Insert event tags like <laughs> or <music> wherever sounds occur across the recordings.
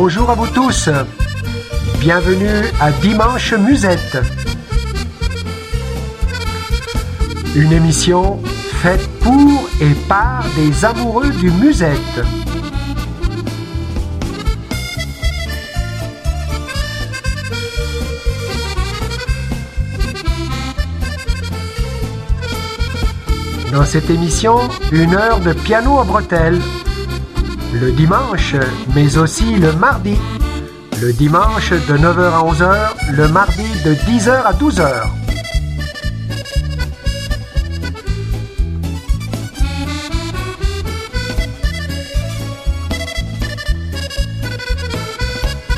Bonjour à vous tous. Bienvenue à Dimanche Musette. Une émission faite pour et par des amoureux du musette. Dans cette émission, une heure de piano à bretelles. Le dimanche, mais aussi le mardi. Le dimanche de 9h à 11h, le mardi de 10h à 12h.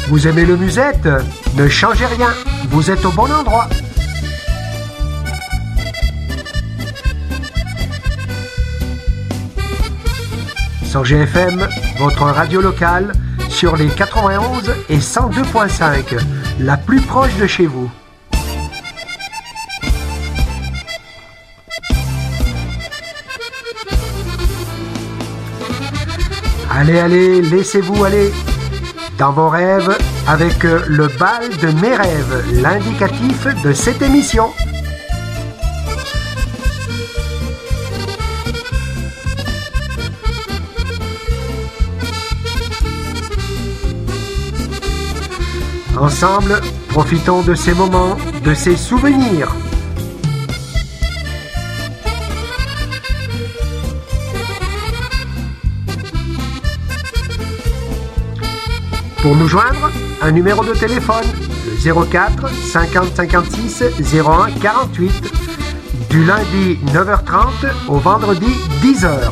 Vous aimez le musette? Ne changez rien, vous êtes au bon endroit. Sur GFM, votre radio locale, sur les 91 et 102.5, la plus proche de chez vous. Allez, allez, laissez-vous aller dans vos rêves avec le bal de mes rêves, l'indicatif de cette émission. Ensemble, profitons de ces moments, de ces souvenirs. Pour nous joindre, un numéro de téléphone, le 04 50 56 01 48, du lundi 9h30 au vendredi 10h.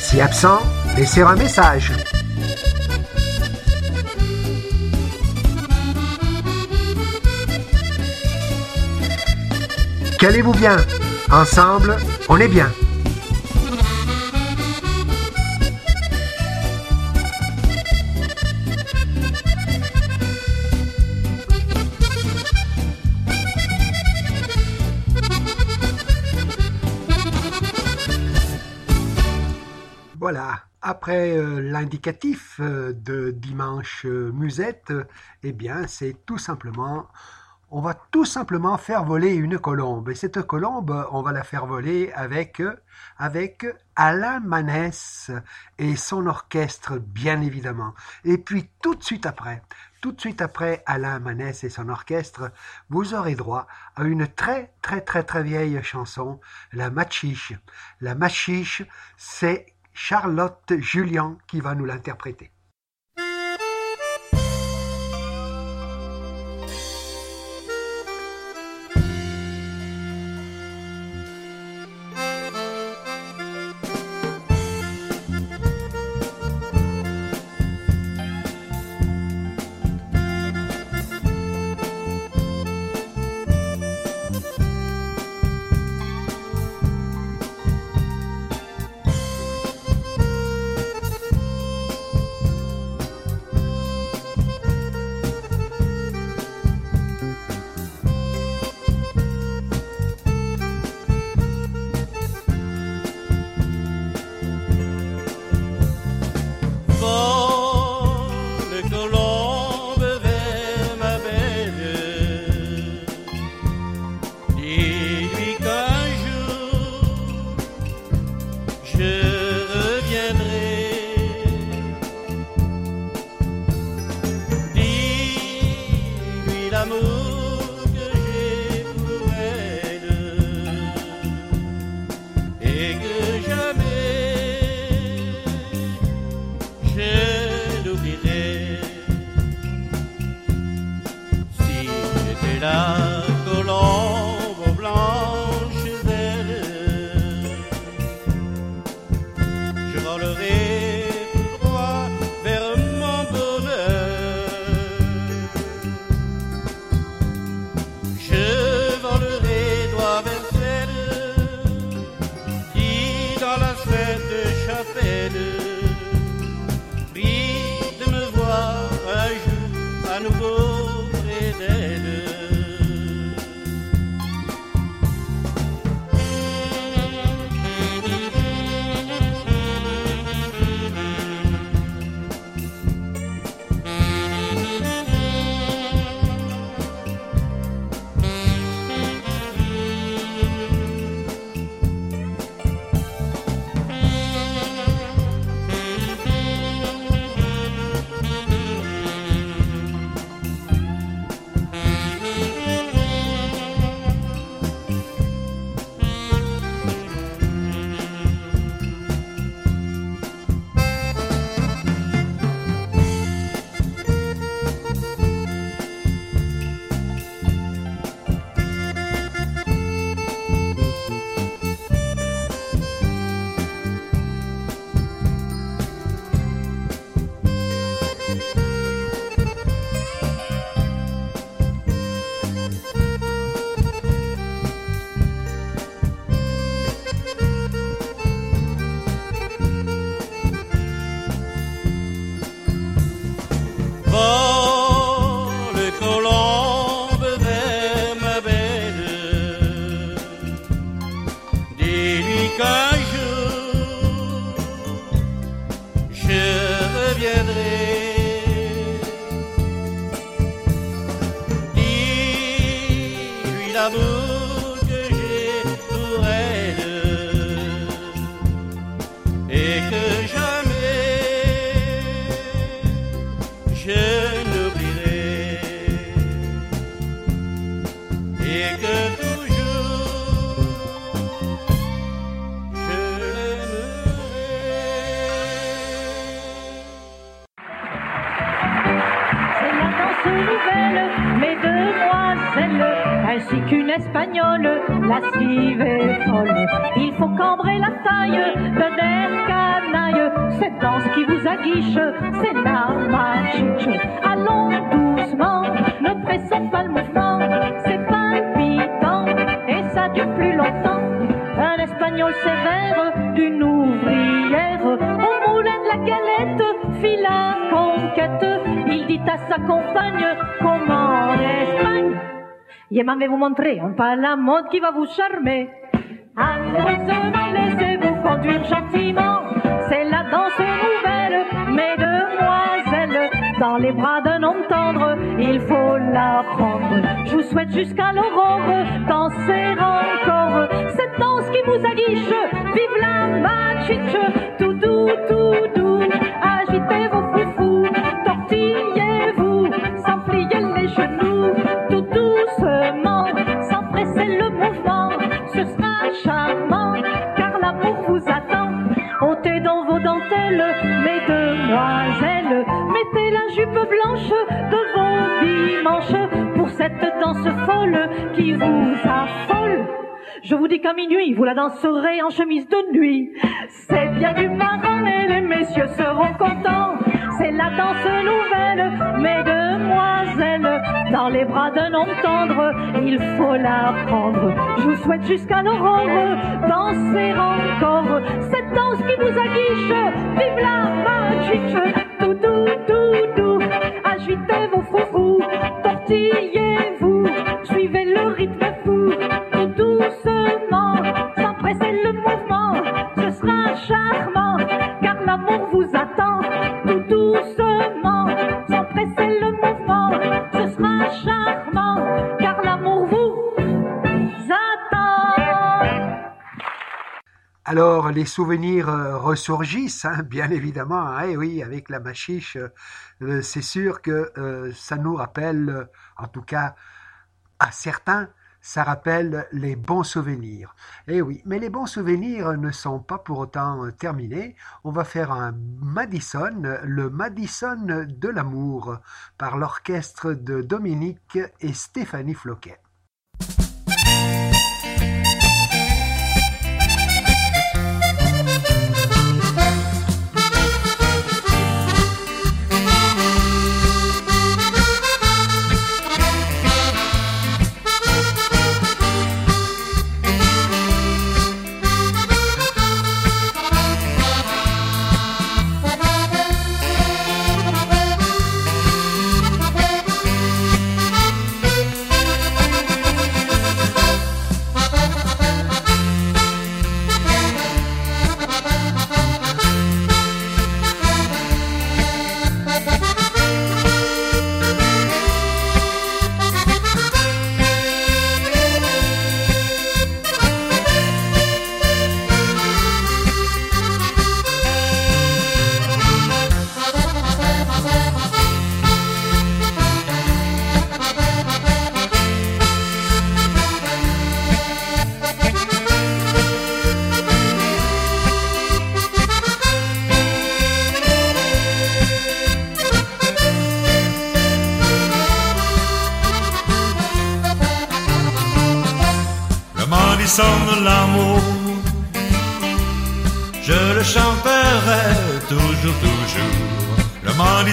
Si absent, laissez un message. Qu'allez-vous bien Ensemble, on est bien. Voilà, après euh, l'indicatif euh, de dimanche euh, musette, eh bien c'est tout simplement on va tout simplement faire voler une colombe. Et cette colombe, on va la faire voler avec, avec Alain Manès et son orchestre, bien évidemment. Et puis tout de suite après, tout de suite après Alain Manès et son orchestre, vous aurez droit à une très très très très vieille chanson, La Machiche. La Machiche, c'est Charlotte Julien qui va nous l'interpréter. Fit la conquête. Il dit à sa compagne comment en Espagne. Et vais vous montrer un pas la mode qui va vous charmer. Amoureusement, laissez-vous conduire gentiment? C'est la danse nouvelle, mais demoiselle. Dans les bras d'un homme tendre, il faut la prendre. Je vous souhaite jusqu'à l'aurore danser encore. Cette danse qui vous aguiche, vive la machiche. Tout doux, tout doux, car l'amour vous attend. Ôtez dans vos dentelles, mesdemoiselles, mettez la jupe blanche de vos dimanches pour cette danse folle qui vous affole. Je vous dis qu'à minuit, vous la danserez en chemise de nuit. C'est bien du marrant et les messieurs seront contents. C'est la danse nouvelle, mesdemoiselles, dans les bras d'un homme tendre, il faut la prendre. Je vous souhaite jusqu'à l'aurore danser encore cette danse qui vous aguiche. Vive la magique, tout doux, tout doux, agitez vos foufous, tortillez-vous, suivez le rythme fou, tout doucement, sans presser le mouvement, ce sera charmant, car l'amour vous attend, tout doucement, sans presser le mouvement, ce sera charmant, car l'amour vous attend. Alors, les souvenirs euh, ressurgissent, hein, bien évidemment. hein, oui, avec la machiche, euh, c'est sûr que euh, ça nous rappelle, euh, en tout cas à certains, ça rappelle les bons souvenirs. Eh oui, mais les bons souvenirs ne sont pas pour autant euh, terminés. On va faire un Madison, le Madison de l'amour, par l'orchestre de Dominique et Stéphanie Floquet.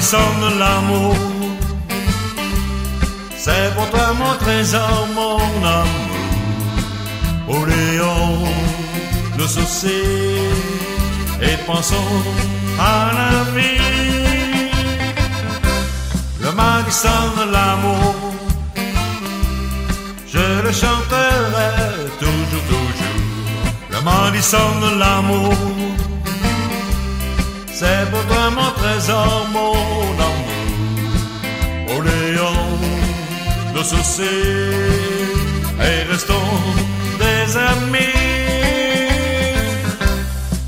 De l'amour, c'est pour toi mon trésor, mon amour. Au Léon, le souci, et pensons à la vie. Le Madison de l'amour, je le chanterai toujours, toujours. Le Madison de l'amour, c'est pour toi mon trésor. mon amour. Oublions nos soucis et restons des amis.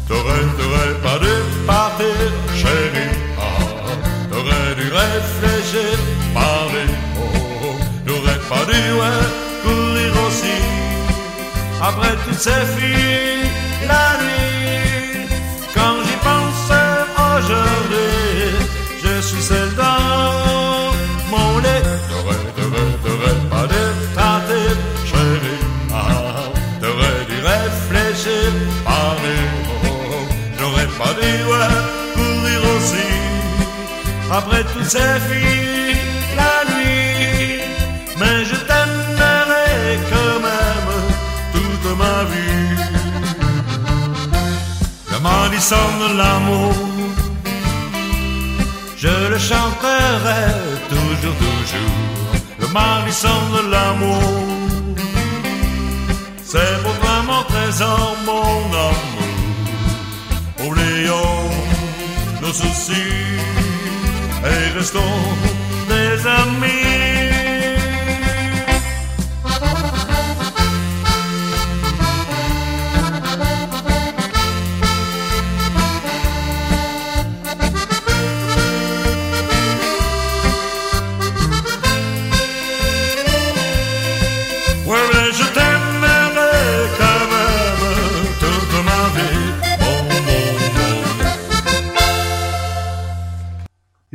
T'aurais, t'aurais pas dû partir, chérie. Ah, t'aurais dû réfléchir, parler. Oh, t'aurais pas dû courir aussi. Après toutes ces filles, la nuit, Après toutes ces filles, la nuit, mais je t'aimerai quand même toute ma vie. Le maudissant de l'amour, je le chanterai toujours, toujours. Le maudissant de l'amour, c'est pour toi mon trésor, mon amour. Oublions nos soucis et restons des amis.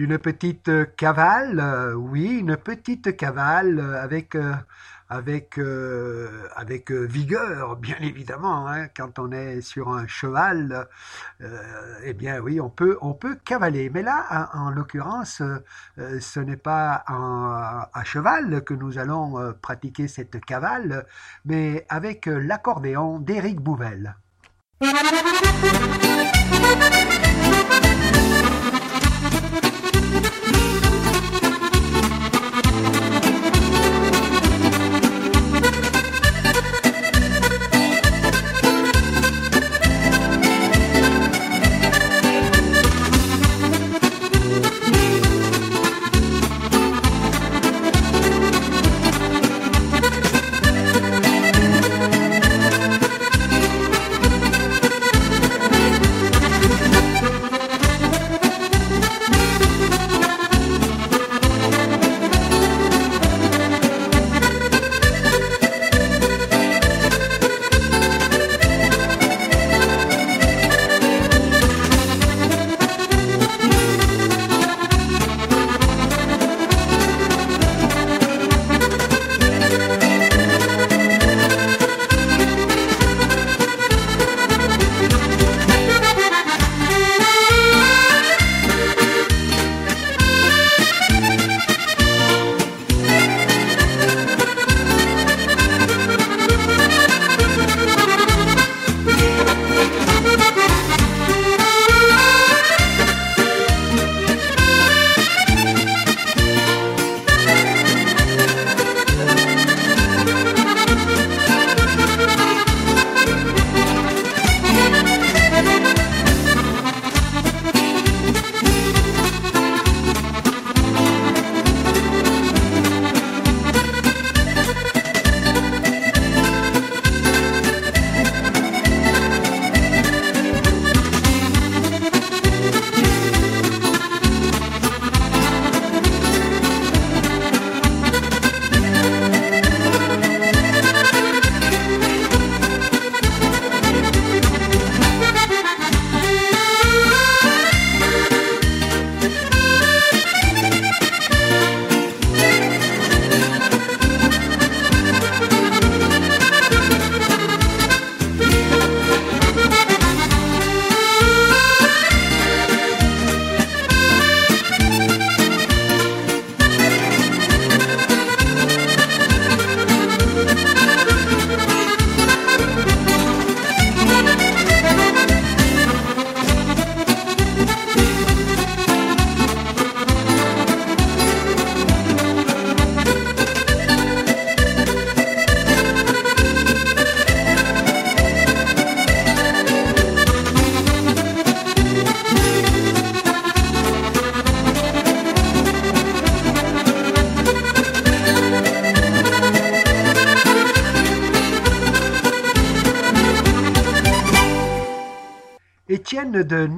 Une petite euh, cavale, euh, oui, une petite cavale euh, avec avec avec vigueur, bien évidemment. hein. quand on est sur un cheval, eh bien oui, on peut on peut cavaler. Mais là, en, en l'occurrence, ce n'est pas à cheval que nous allons pratiquer cette cavale, mais avec l'accordéon d'Éric Bouvel.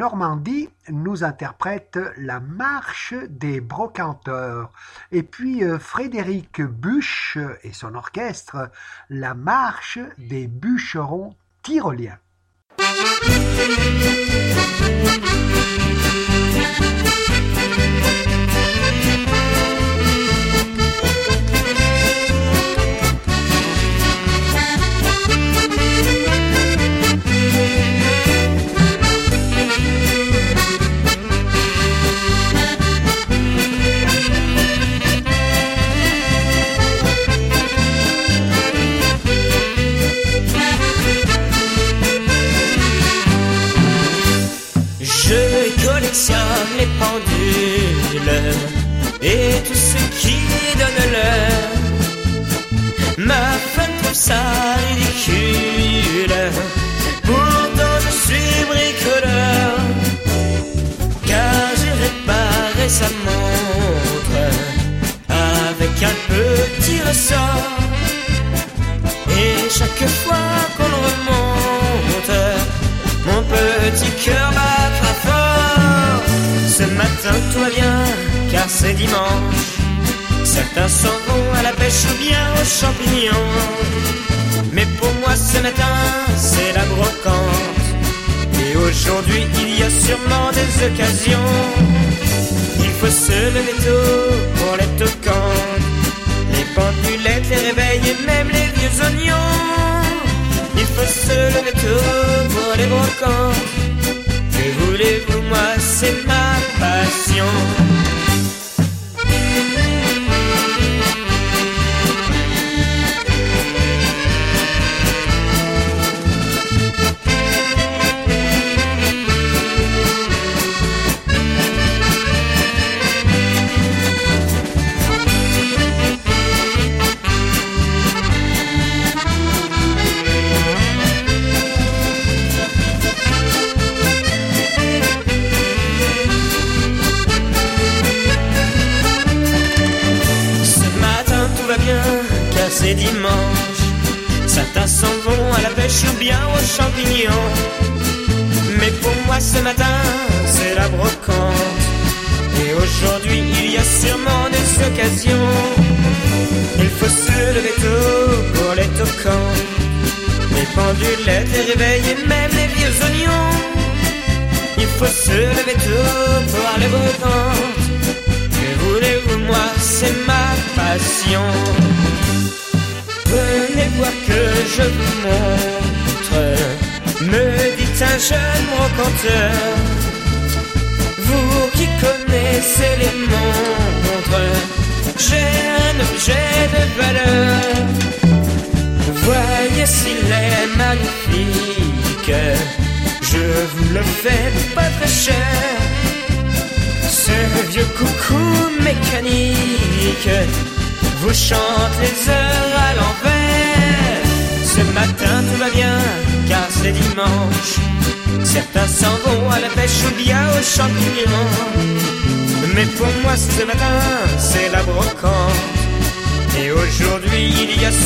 Normandie nous interprète La Marche des Brocanteurs et puis euh, Frédéric Buch et son orchestre La Marche des Bûcherons Tyroliens.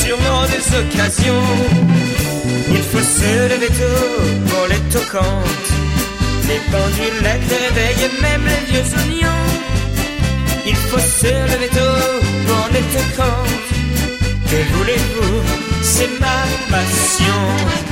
sûrement des occasions. Il faut se lever tôt pour les toquantes, les pendules, la réveil et même les vieux oignons. Il faut se lever tôt pour les tocantes. Que voulez-vous, c'est ma passion.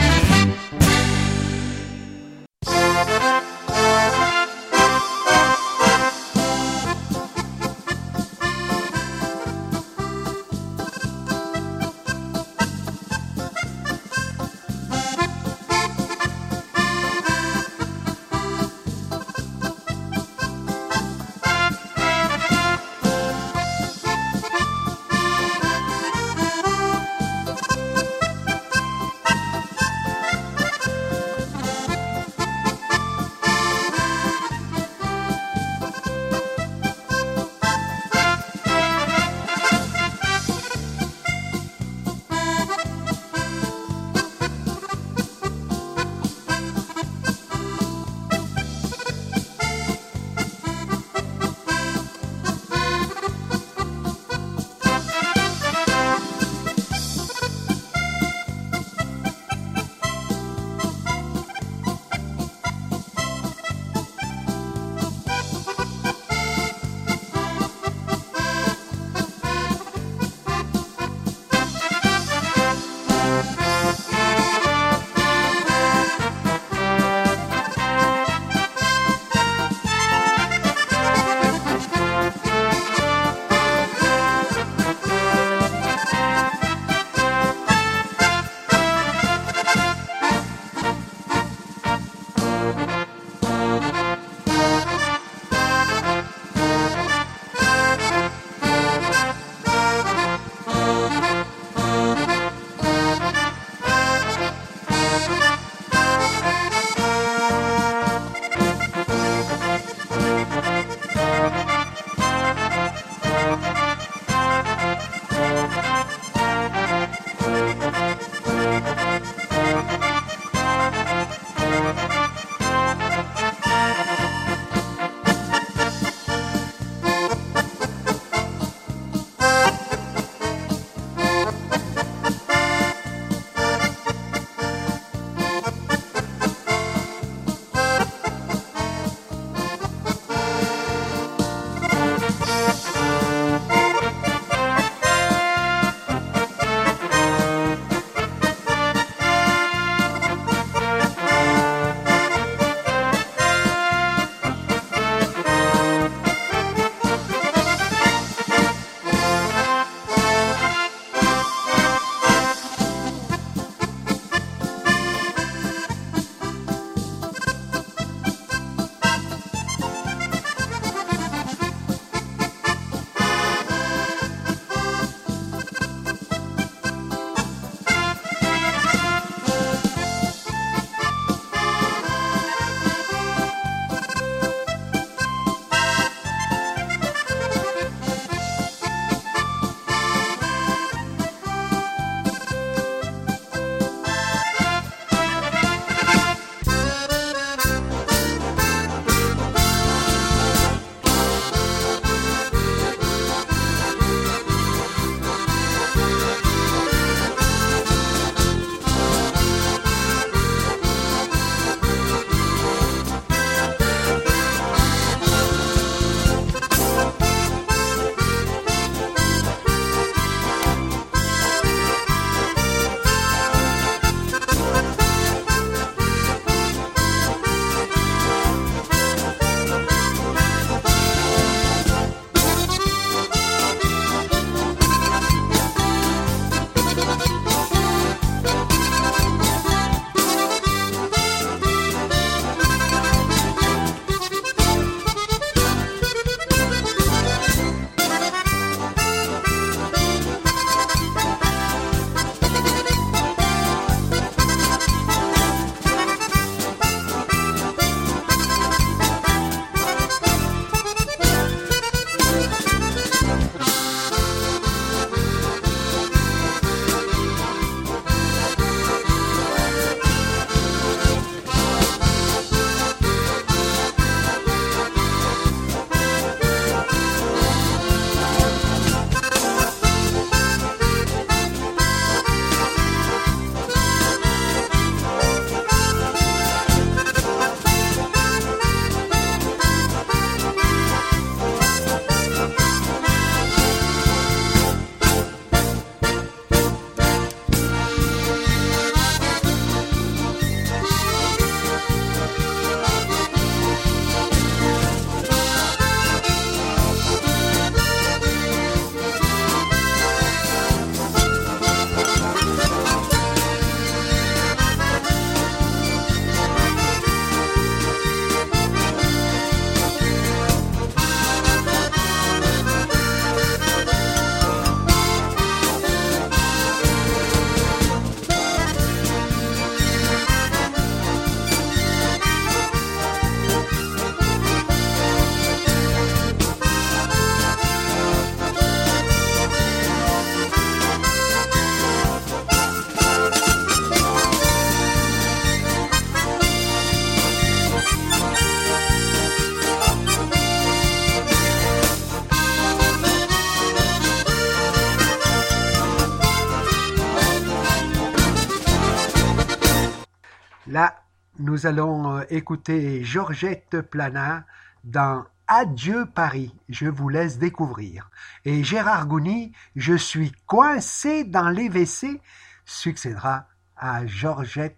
Nous allons euh, écouter Georgette Plana dans Adieu Paris, je vous laisse découvrir. Et Gérard Gouny, Je suis coincé dans les WC, succédera à Georgette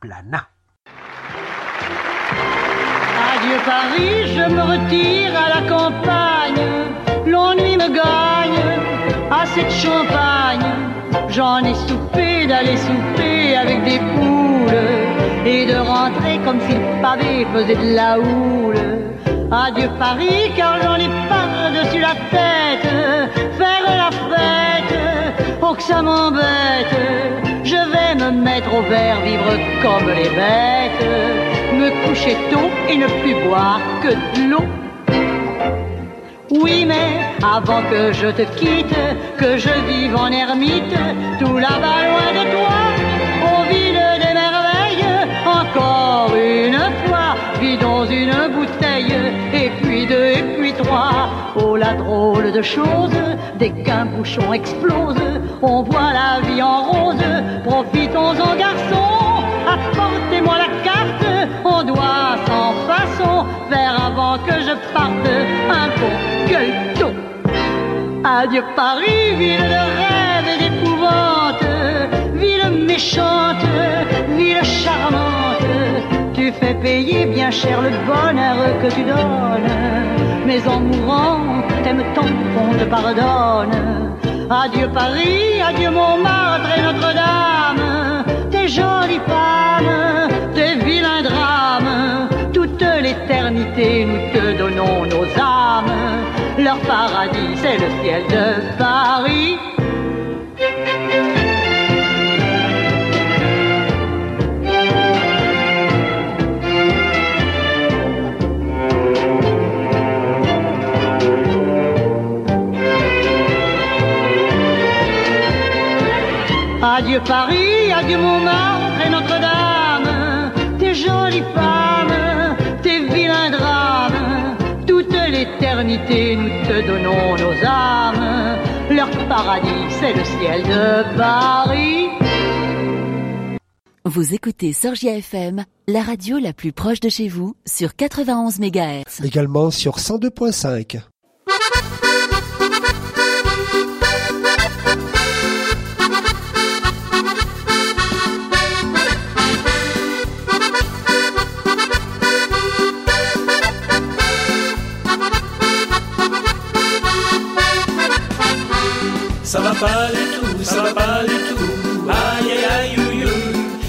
Plana. Adieu Paris, je me retire à la campagne. L'ennui me gagne, assez de champagne. J'en ai soupé d'aller souper avec des poules et de rentrer comme si le pavé faisait de la houle. Adieu Paris, car j'en ai pas dessus la tête. Faire la fête, oh que ça m'embête. Je vais me mettre au vert, vivre comme les bêtes. Me coucher tôt et ne plus boire que de l'eau. Oui, mais avant que je te quitte, que je vive en ermite, tout là-bas loin de toi, au ville des merveilles, encore une fois, dans une bouteille, et puis deux, et puis trois. Oh, la drôle de chose, dès qu'un bouchon explose, on voit la vie en rose. Profitons-en, garçons, apportez-moi la carte, on doit sans façon faire avant que je parte un Adieu Paris, ville de rêve et d'épouvante, ville méchante, ville charmante tu fais payer bien cher le bonheur que tu donnes. Mais en mourant, t'aimes tant qu'on te pardonne. Adieu Paris, adieu Montmartre et Notre-Dame. Tes jolies femmes, tes vilains drames. Toute l'éternité, nous te donnons nos âmes. Leur paradis, c'est le ciel de Paris. Adieu Paris, adieu Montmartre et Notre-Dame, tes jolies femmes, l'éternité nous te donnons nos âmes, leur paradis c'est le ciel de Paris. Vous écoutez Sorgia FM, la radio la plus proche de chez vous, sur 91 MHz. Également sur 102.5. Ça va pas du tout, ça va pas du tout. Aïe aïe aïe ouïe,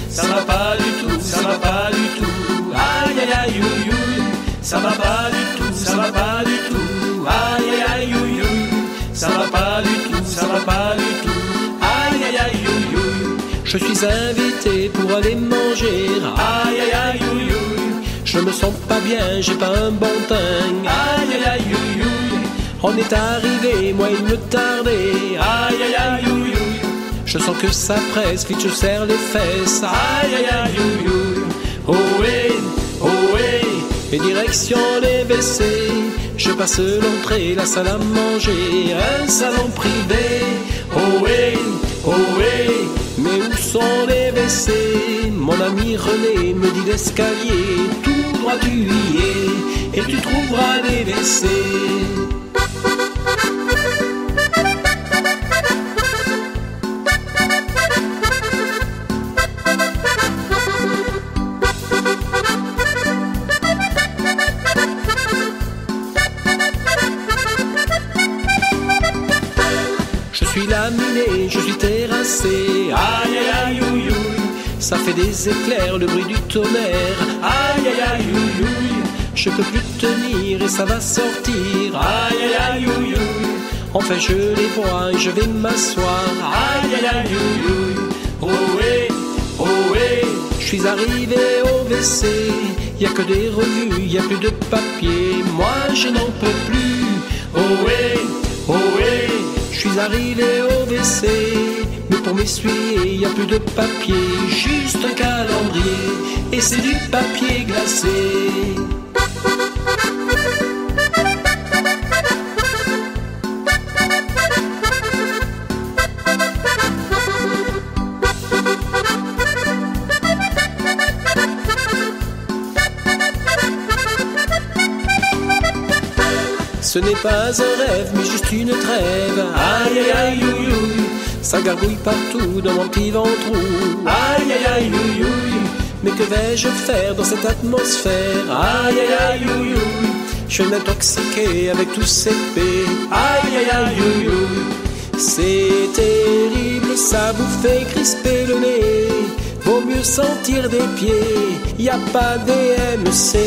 ça va pas du tout, ça va pas du tout. Aïe aïe aïe ouïe, ça va pas du tout, ça va pas du tout. Aïe aïe aïe ouïe, ça va pas du tout, ça va pas du tout. Aïe aïe aïe ouïe, je suis invité pour aller manger. Aïe aïe aïe ouïe, je me sens pas bien, j'ai pas un bon teint. Aïe aïe aïe ouïe. On est arrivé, moi il me tardait. Aïe aïe aïe ouïe, Je sens que ça presse, vite je serre les fesses. Aïe aïe aïe ouïe, Oh ouais, oh. Et direction les WC. Je passe l'entrée, la salle à manger, un salon privé. Oh ouais, oh. Mais où sont les WC? Mon ami René me dit l'escalier, tout droit tu y es, et tu trouveras les WC. Je suis terrassé. Aïe aïe aïe ouïe, ça fait des éclairs, le bruit du tonnerre. Aïe aïe aïe ouïe, je peux plus tenir et ça va sortir. Aïe aïe aïe ouïe, enfin je les vois et je vais m'asseoir. Aïe aïe aïe ouïe, oh ouais, oh ouais, je suis arrivé au WC. Y a que des revues, y a plus de papier. Moi je n'en peux plus. Oh suis arrivé au WC, mais pour m'essuyer, y a plus de papier, juste un calendrier, et c'est du papier glacé. N'est pas un rêve, mais juste une trêve. Aïe aïe aïe ouïe ça gargouille partout dans mon petit ventre. Aïe aïe aïe ouïe mais que vais-je faire dans cette atmosphère? Aïe aïe aïe ouïe je vais m'intoxiquer avec tous ces paix. Aïe aïe aïe ouïe, c'est terrible, ça vous fait crisper le nez. Vaut mieux sentir des pieds, y a pas DMC.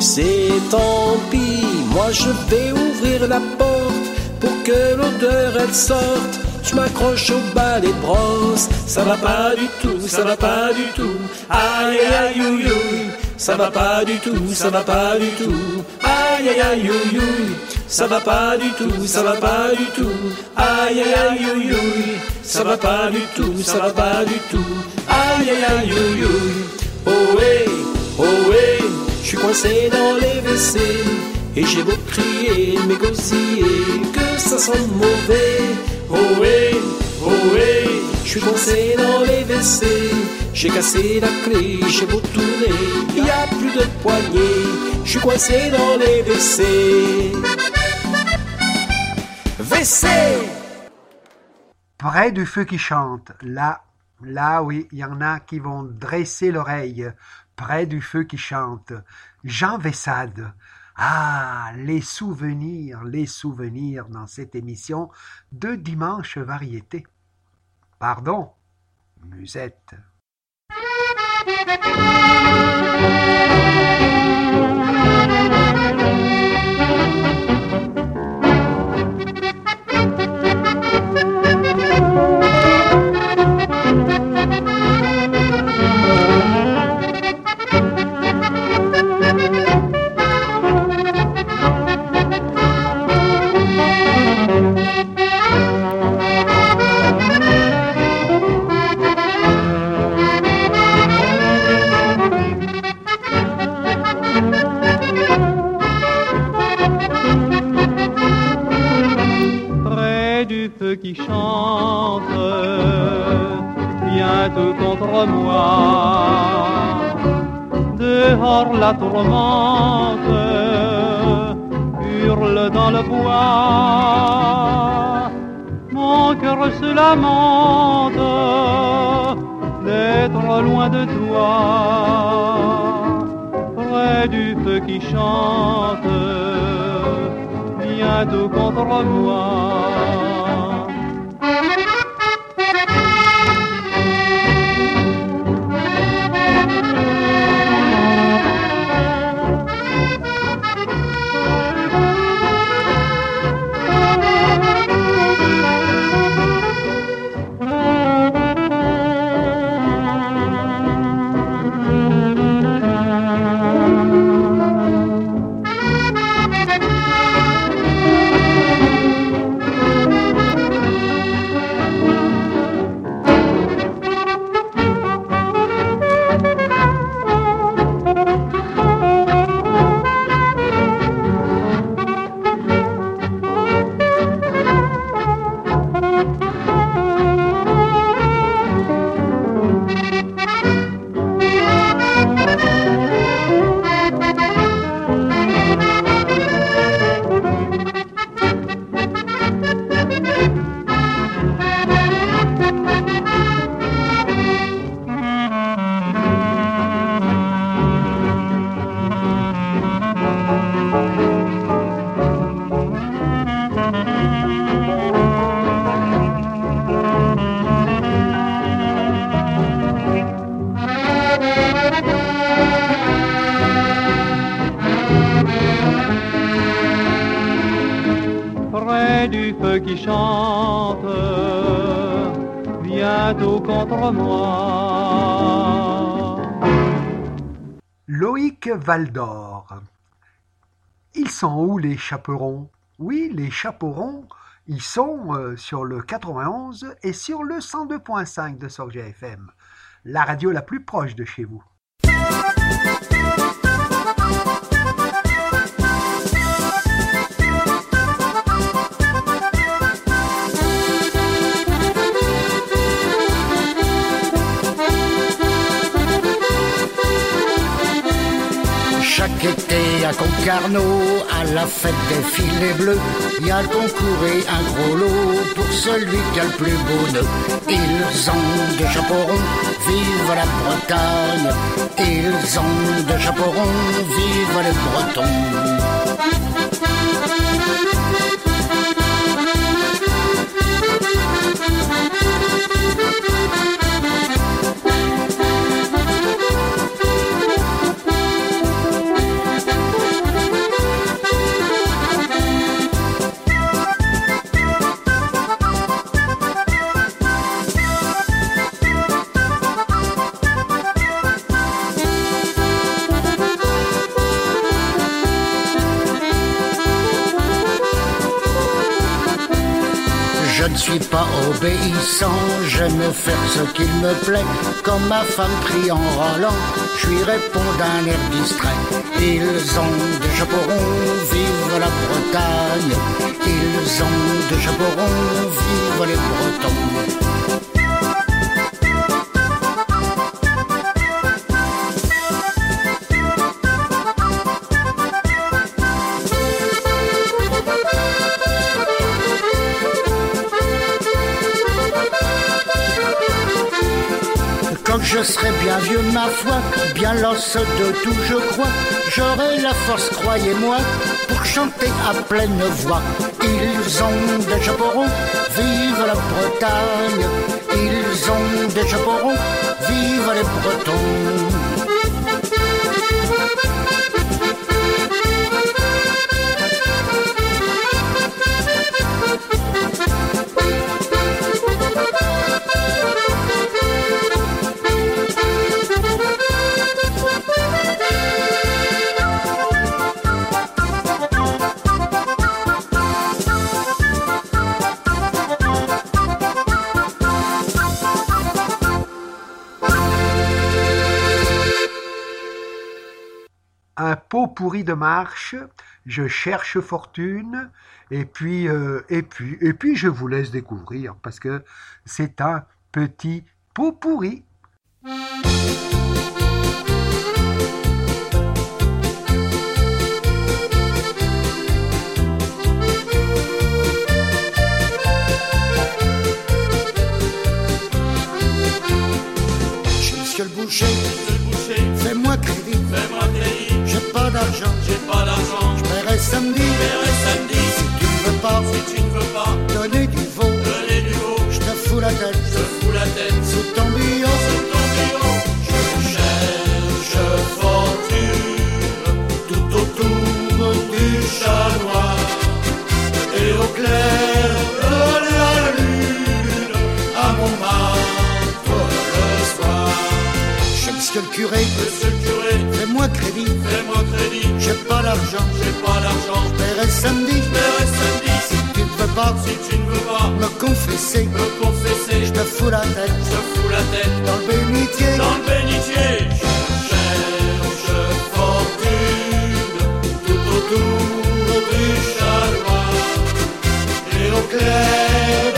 C'est tant pis, moi je vais ouvrir la porte pour que l'odeur elle sorte. Je m'accroche au balai de brosse, ça va pas du tout, ça va pas du tout. Aïe aïe ça va pas du tout, ça va pas du tout. Aïe aïe aïe ouïe ouïe, ça va pas du tout, ça va pas du tout. Aïe aïe aïe ouïe ouïe, ça va pas du tout, ça va pas du tout. Aïe aïe aïe ouïe ouïe, oh hey, oh hey, je suis coincé dans les WC et j'ai beau crier, m'égosiller, que ça sent mauvais. Oh hey, oh hey, je suis coincé dans les WC, j'ai cassé la clé, j'ai beau tourner, y a plus de poignée, je suis coincé dans les WC. WC Près du feu qui chante, là, là oui, il y en a qui vont dresser l'oreille. Près du feu qui chante, Jean Vessade. Ah, les souvenirs, les souvenirs dans cette émission de Dimanche Variété. Pardon, musette. Valdor. Ils sont où les chaperons? Oui, les chaperons, ils sont euh, sur le 91 et sur le 102.5 de Sorgia FM, la radio la plus proche de chez vous. Été à Concarneau, à la fête des filets bleus. Il y a et un gros lot pour celui qui a le plus beau nœud. Ils ont des chapeaux ronds, vive la Bretagne. Ils ont des chapeaux ronds, vive les Bretons. Pas obéissant, j'aime faire ce qu'il me plaît. Comme ma femme prie en râlant, je lui réponds d'un air distrait. Ils ont des chapeaux ronds, vive la Bretagne. Ils ont des chapeaux ronds, vive les Bretons. Je serai bien vieux, ma foi, bien l'os de tout, je crois, j'aurai la force, croyez-moi, pour chanter à pleine voix. Ils ont des chapeaux ronds, vive la Bretagne. Ils ont des chapeaux ronds, vive les Bretons. Pourri de marche, je cherche fortune, et puis, euh, et puis, et puis je vous laisse découvrir parce que c'est un petit pot pourri. Monsieur le boucher, fais-moi crédit, Fais-moi crédit, pas d'argent, j'ai pas d'argent, je paierai samedi. paierai samedi. Si tu ne veux pas. Si tu ne veux pas. Donner du veau, donner du haut, je te fous la tête. Je te fous la tête. Sous ton billon. sous ton. Je cherche fortune. Tout autour du chanois Monsieur le curé, Monsieur le curé, fais-moi crédit, fais-moi crédit, j'ai pas d'argent, j'ai pas d'argent, je paierai samedi. je paierai samedi. Si tu ne veux pas. Si tu ne veux pas. Me confesser, me confesser, je te fous la tête. Je te fous la tête. Dans le bénitier. dans le bénitier. Je cherche fortune tout autour du chanois et au clair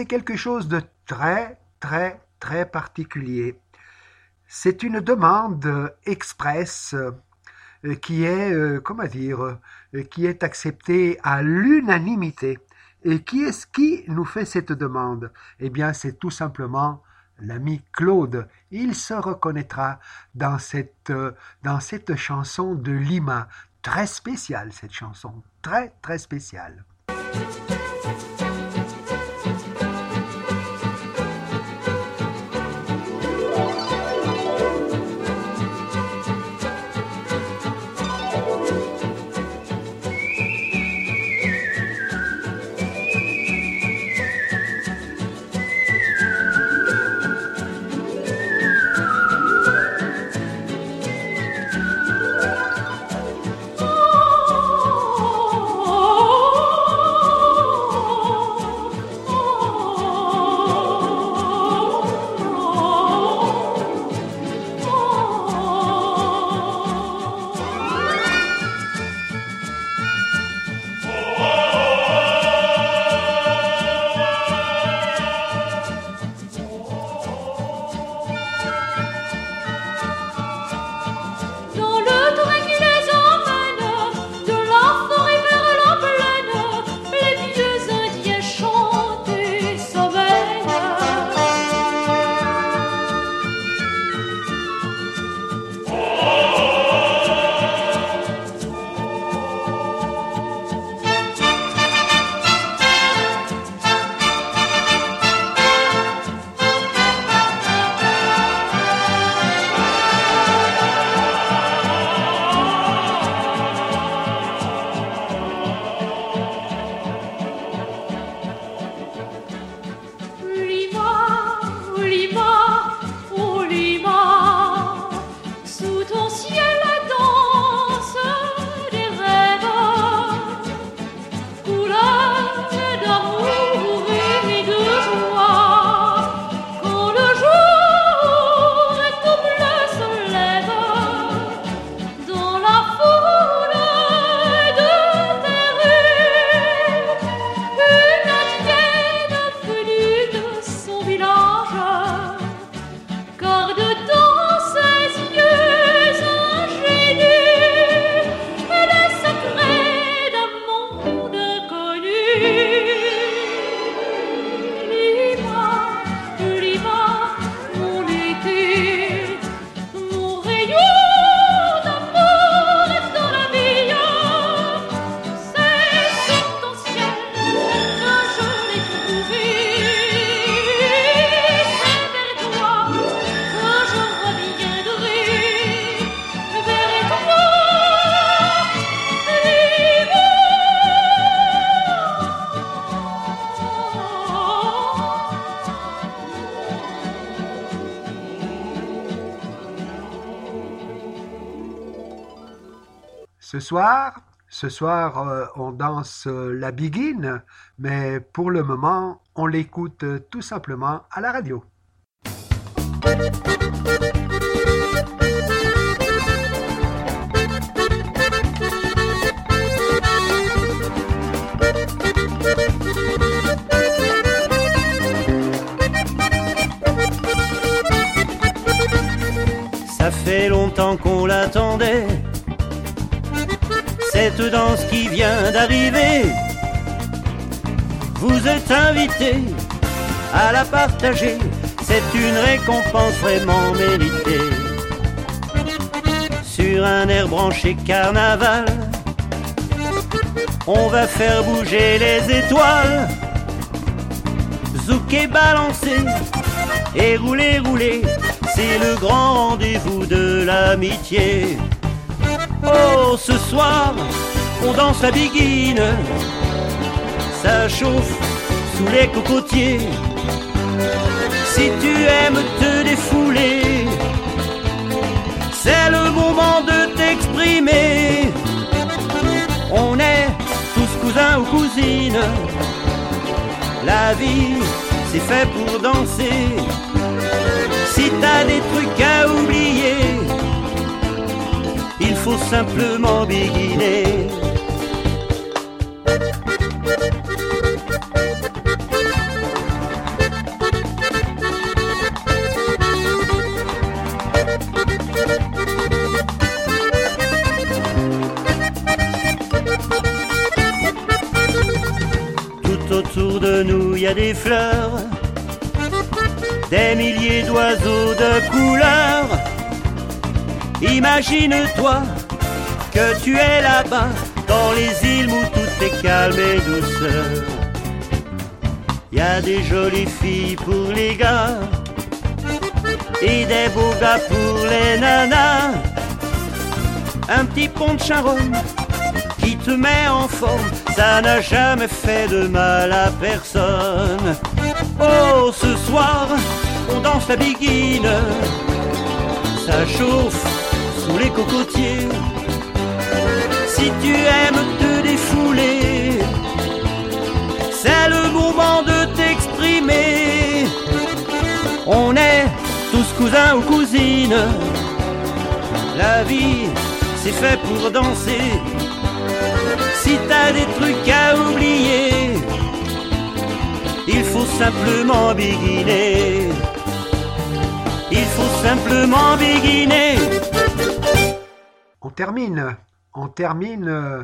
c'est quelque chose de très, très, très particulier. C'est une demande express euh, qui est, euh, comment dire, euh, qui est acceptée à l'unanimité. Et qui est-ce qui nous fait cette demande? Eh bien, c'est tout simplement l'ami Claude. Il se reconnaîtra dans cette, dans cette chanson de Lima. Très spéciale cette chanson, très très spéciale. Ce soir, euh, on danse euh, la biguine, mais pour le moment, on l'écoute euh, tout simplement à la radio. Ça fait longtemps qu'on l'attendait, cette danse qui vient d'arriver. Vous êtes invités à la partager, c'est une récompense vraiment méritée. Sur un air branché carnaval, on va faire bouger les étoiles. Zouk et balancer et rouler, rouler, c'est le grand rendez-vous de l'amitié. Oh, ce soir, on danse la biguine, ça chauffe sous les cocotiers. Si tu aimes te défouler, c'est le moment de t'exprimer. On est tous cousins ou cousines, la vie c'est fait pour danser. Si t'as des trucs à oublier, faut simplement biguiner. Tout autour de nous, y a des fleurs, des milliers d'oiseaux de couleurs. Imagine-toi que tu es là-bas, dans les îles où tout est calme et douceur. Y a des jolies filles pour les gars, et des beaux gars pour les nanas. Un petit pont de charonne qui te met en forme, ça n'a jamais fait de mal à personne. Oh, ce soir, on danse la biguine, ça chauffe les cocotiers. Si tu aimes te défouler, c'est le moment de t'exprimer. On est tous cousins ou cousines, la vie c'est fait pour danser. Si t'as des trucs à oublier, il faut simplement biguiner. Il faut simplement biguiner. On termine, euh,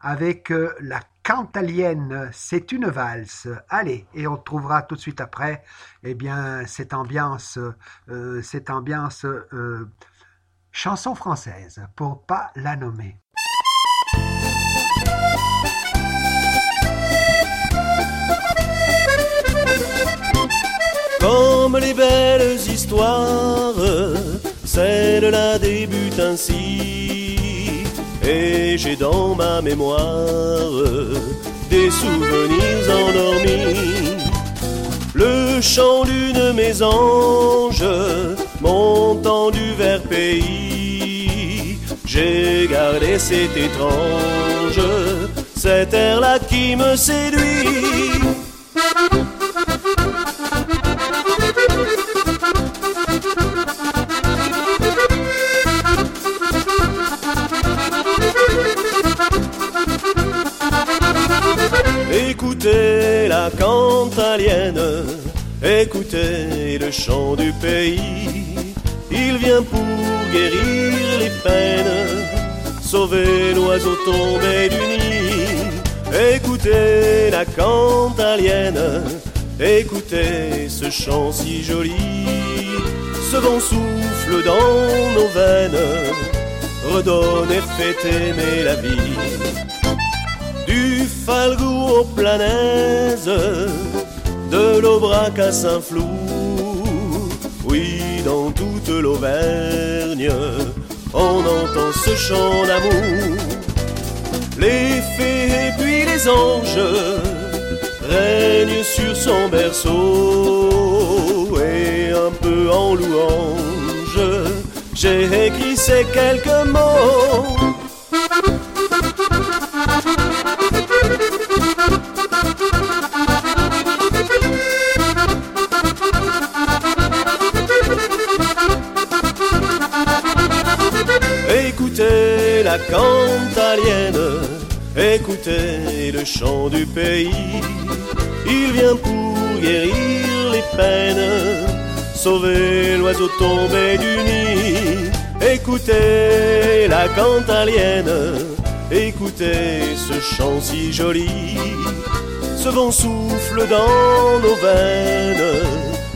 avec euh, la cantalienne. C'est une valse. Allez, et on trouvera tout de suite après, eh bien, cette ambiance, euh, cette ambiance chanson française, pour pas la nommer. Comme les belles histoires, celle-là débute ainsi. Et j'ai dans ma mémoire des souvenirs endormis. Le chant d'une mésange montant du vert pays. J'ai gardé cet étrange, cet air-là qui me séduit. Écoutez la cantalienne, écoutez le chant du pays. Il vient pour guérir les peines, sauver l'oiseau tombé du nid. Écoutez la cantalienne, écoutez ce chant si joli. Ce vent souffle dans nos veines, redonne et fait aimer la vie du Falgou au Planaise, de l'Aubrac à Saint-Flou, oui, dans toute l'Auvergne, on entend ce chant d'amour. Les fées et puis les anges règnent sur son berceau, et un peu en louange, j'ai écrit ces quelques mots. Cantalienne, écoutez le chant du pays. Il vient pour guérir les peines, sauver l'oiseau tombé du nid. Écoutez la cantalienne, écoutez ce chant si joli. Ce vent souffle dans nos veines,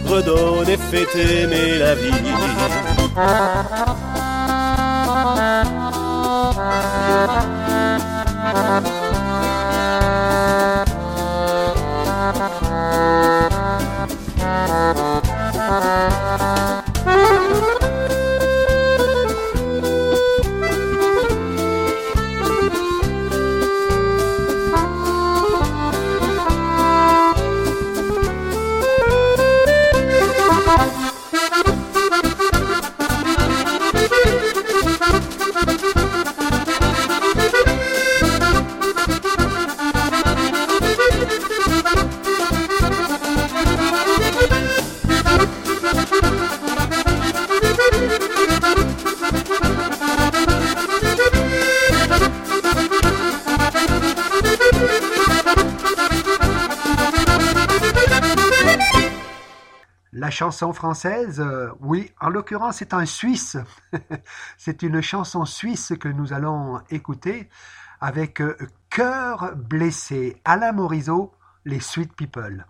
redonne et fait aimer la vie. Française, euh, oui, en l'occurrence c'est un Suisse. <laughs> c'est une chanson suisse que nous allons écouter avec euh, Cœur blessé, Alain Morisot, les Sweet People.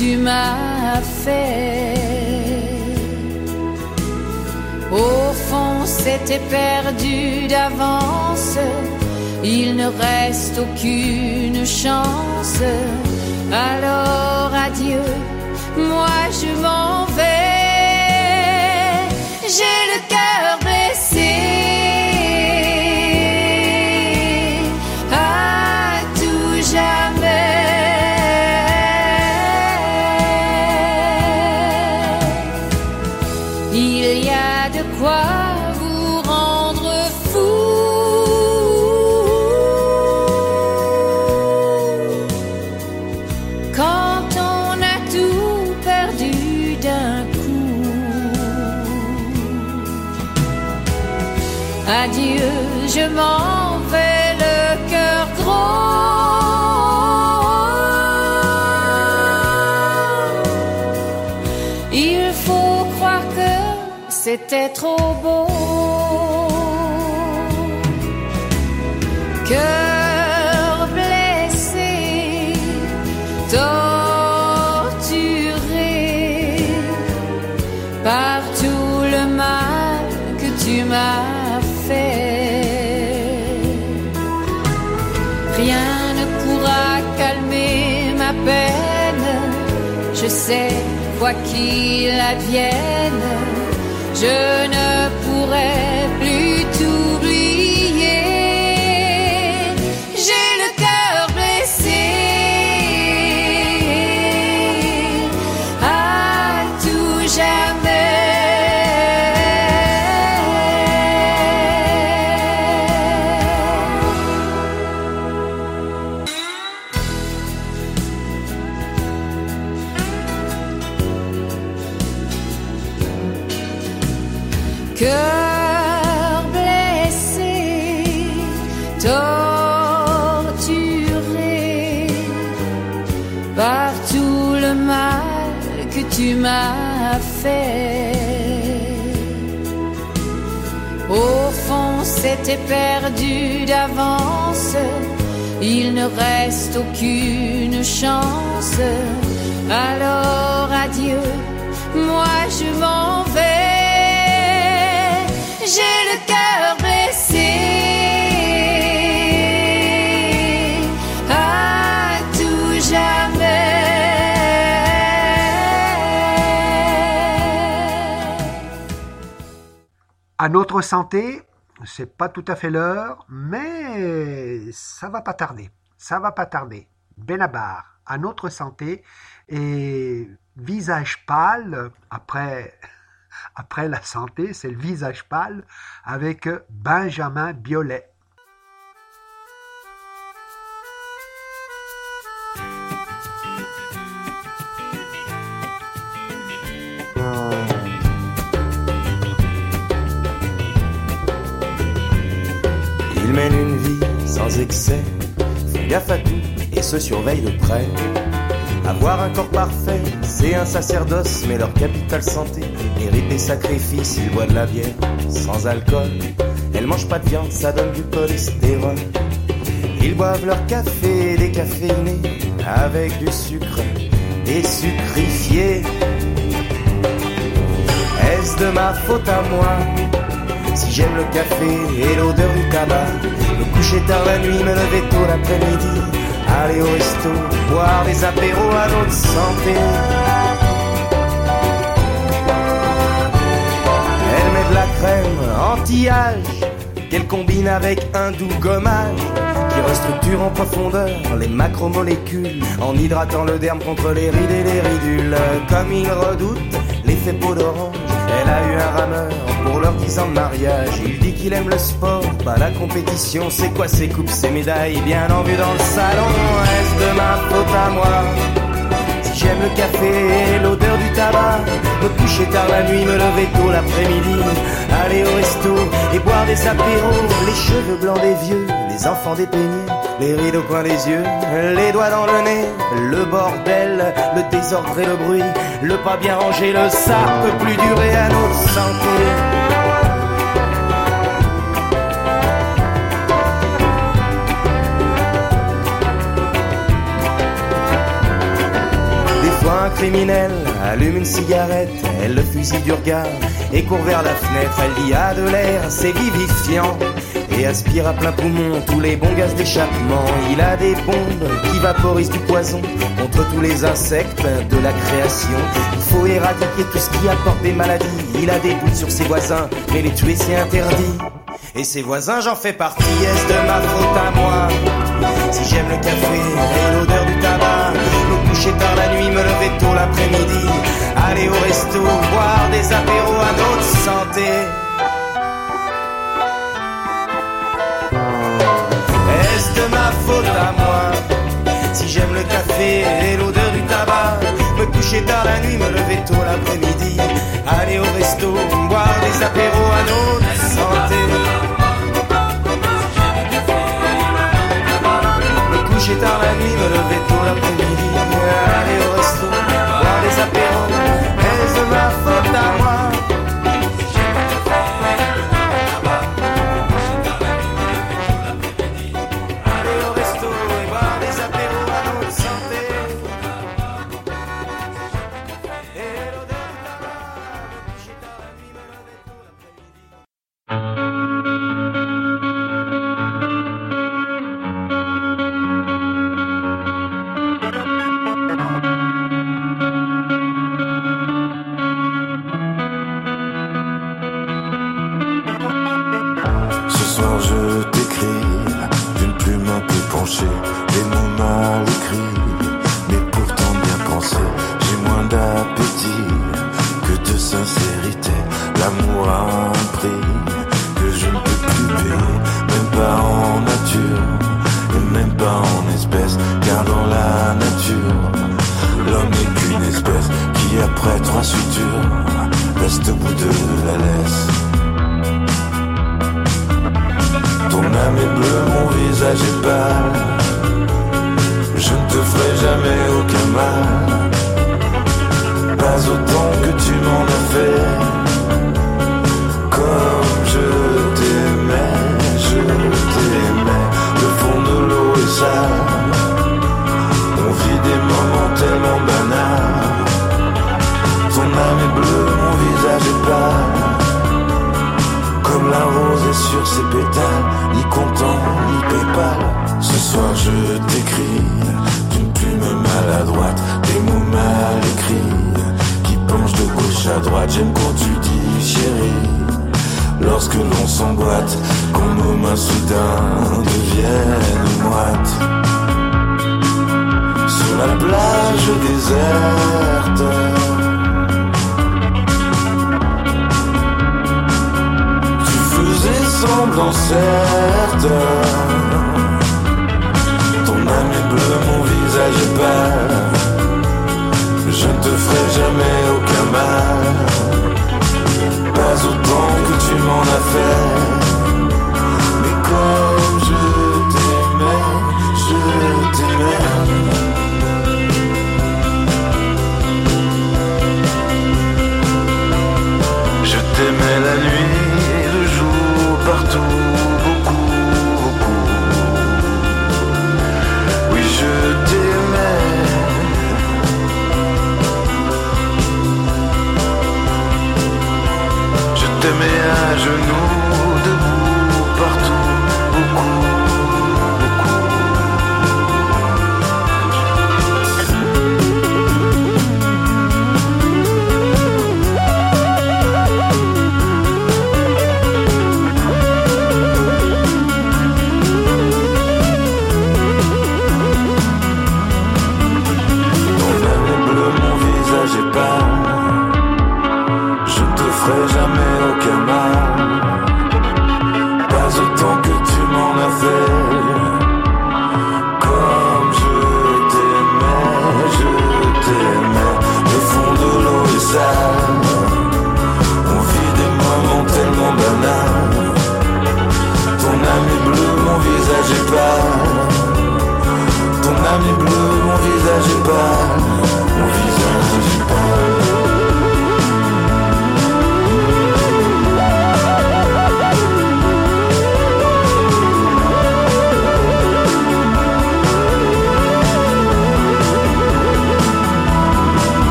Tu m'as fait. Au fond, c'était perdu d'avance, il ne reste aucune chance. Alors adieu, moi je m'en vais. J'ai le cœur quoi qu'il advienne, je perdu d'avance. Il ne reste aucune chance. Alors adieu, moi je m'en vais. J'ai le cœur blessé. À tout jamais. À notre santé, c'est pas tout à fait l'heure, mais ça va pas tarder. Ça va pas tarder. Benabar, à notre santé, et visage pâle, après <laughs> Après la santé, c'est le visage pâle avec Benjamin Biolay. Il mène une vie sans excès, fait gaffe à tout et se surveille de près. Avoir un corps parfait, c'est un sacerdoce, mais leur capital santé mérite des sacrifices. Ils boivent de la bière sans alcool, elles mangent pas de viande, ça donne du cholestérol. Ils boivent leur café décaféiné avec du sucre et sucrifié. Est-ce de ma faute à moi si j'aime le café et l'odeur du tabac Me coucher tard la nuit, me lever tôt l'après-midi Aller au resto, boire des apéros à notre santé. Elle met de la crème anti-âge Qu'elle combine avec un doux gommage Qui restructure en profondeur les macromolécules En hydratant le derme contre les rides et les ridules. Comme il redoute l'effet peau d'orange elle a eu un rameur pour leur 10 ans de mariage. Il dit qu'il aime le sport, pas la compétition. C'est quoi ses coupes, ses médailles, bien en vue dans le salon. Est-ce de ma faute à moi? Si j'aime le café et l'odeur du tabac, me coucher tard la nuit, me lever tôt l'après-midi, aller au resto et boire des apéros, les cheveux blancs des vieux, les enfants dépeignés, les rides au coin des yeux, les doigts dans le nez, le bordel, le désordre et le bruit, le pas bien rangé, le ça peut plus durer à notre santé. Des fois un criminel allume une cigarette, elle le fusille du regard et court vers la fenêtre. Elle dit à de l'air, c'est vivifiant et aspire à plein poumon tous les bons gaz d'échappement. Il a des bombes qui vaporisent du poison tous les insectes de la création. Il faut éradiquer tout ce qui apporte des maladies. Il a des doutes sur ses voisins, mais les tuer c'est interdit. Et ses voisins, j'en fais partie. Est-ce de ma faute à moi? Si j'aime le café et l'odeur du tabac, me coucher tard la nuit, me lever tôt l'après-midi, aller au resto, boire des apéros à notre santé. Est-ce de ma faute à moi? J'aime le café et l'odeur du tabac. Me coucher tard la nuit, me lever tôt l'après-midi. Aller au resto, boire des apéros à notre santé. Me coucher tard la nuit, me lever tôt l'après-midi. Aller au resto, boire des apéros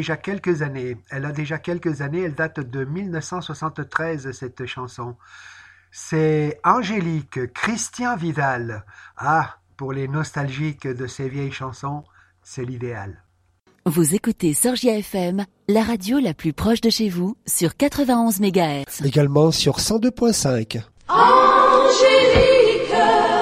déjà quelques années. Elle a déjà quelques années. Elle date de 1973, cette chanson. C'est Angélique, Christian Vidal. Ah, pour les nostalgiques de ces vieilles chansons, c'est l'idéal. Vous écoutez Sorgia FM, la radio la plus proche de chez vous, sur 91 MHz. Également sur 102.5. Angélique, Angélique.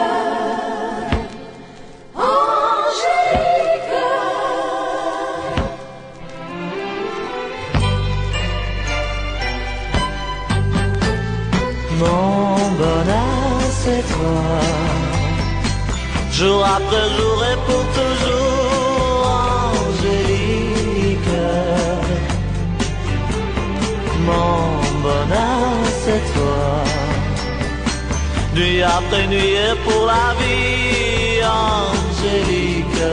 Après jour et pour toujours, Angélique. Mon bonheur, c'est toi. Nuit après nuit et pour la vie, Angélique.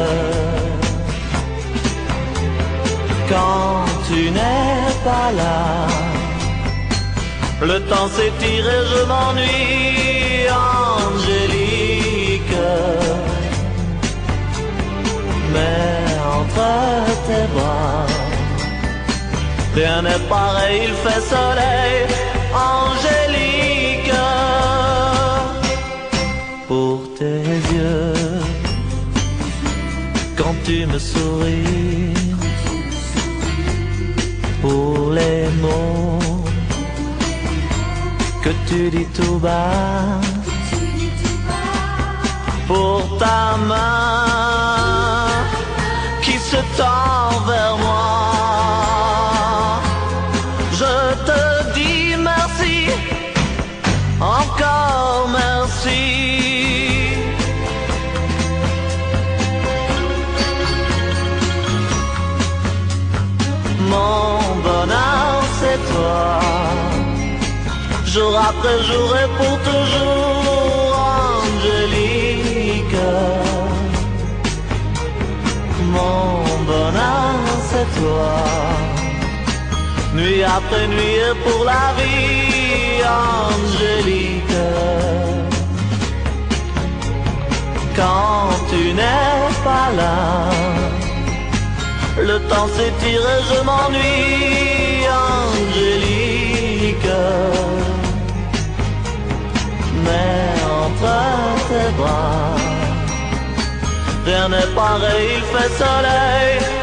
Quand tu n'es pas là. Le temps s'étire et je m'ennuie, Entre tes bras, rien n'est pareil, il fait soleil, Angélique. Pour tes yeux, quand tu me souris, pour les mots que tu dis tout bas. Pour ta main qui se tend vers moi. Je te dis merci, encore merci. Mon bonheur, c'est toi jour après jour et pour toujours, toi, nuit après nuit et pour la vie, Angélique. Quand tu n'es pas là, le temps s'étire et je m'ennuie, Angélique. Mais entre tes bras, rien n'est pareil, il fait soleil.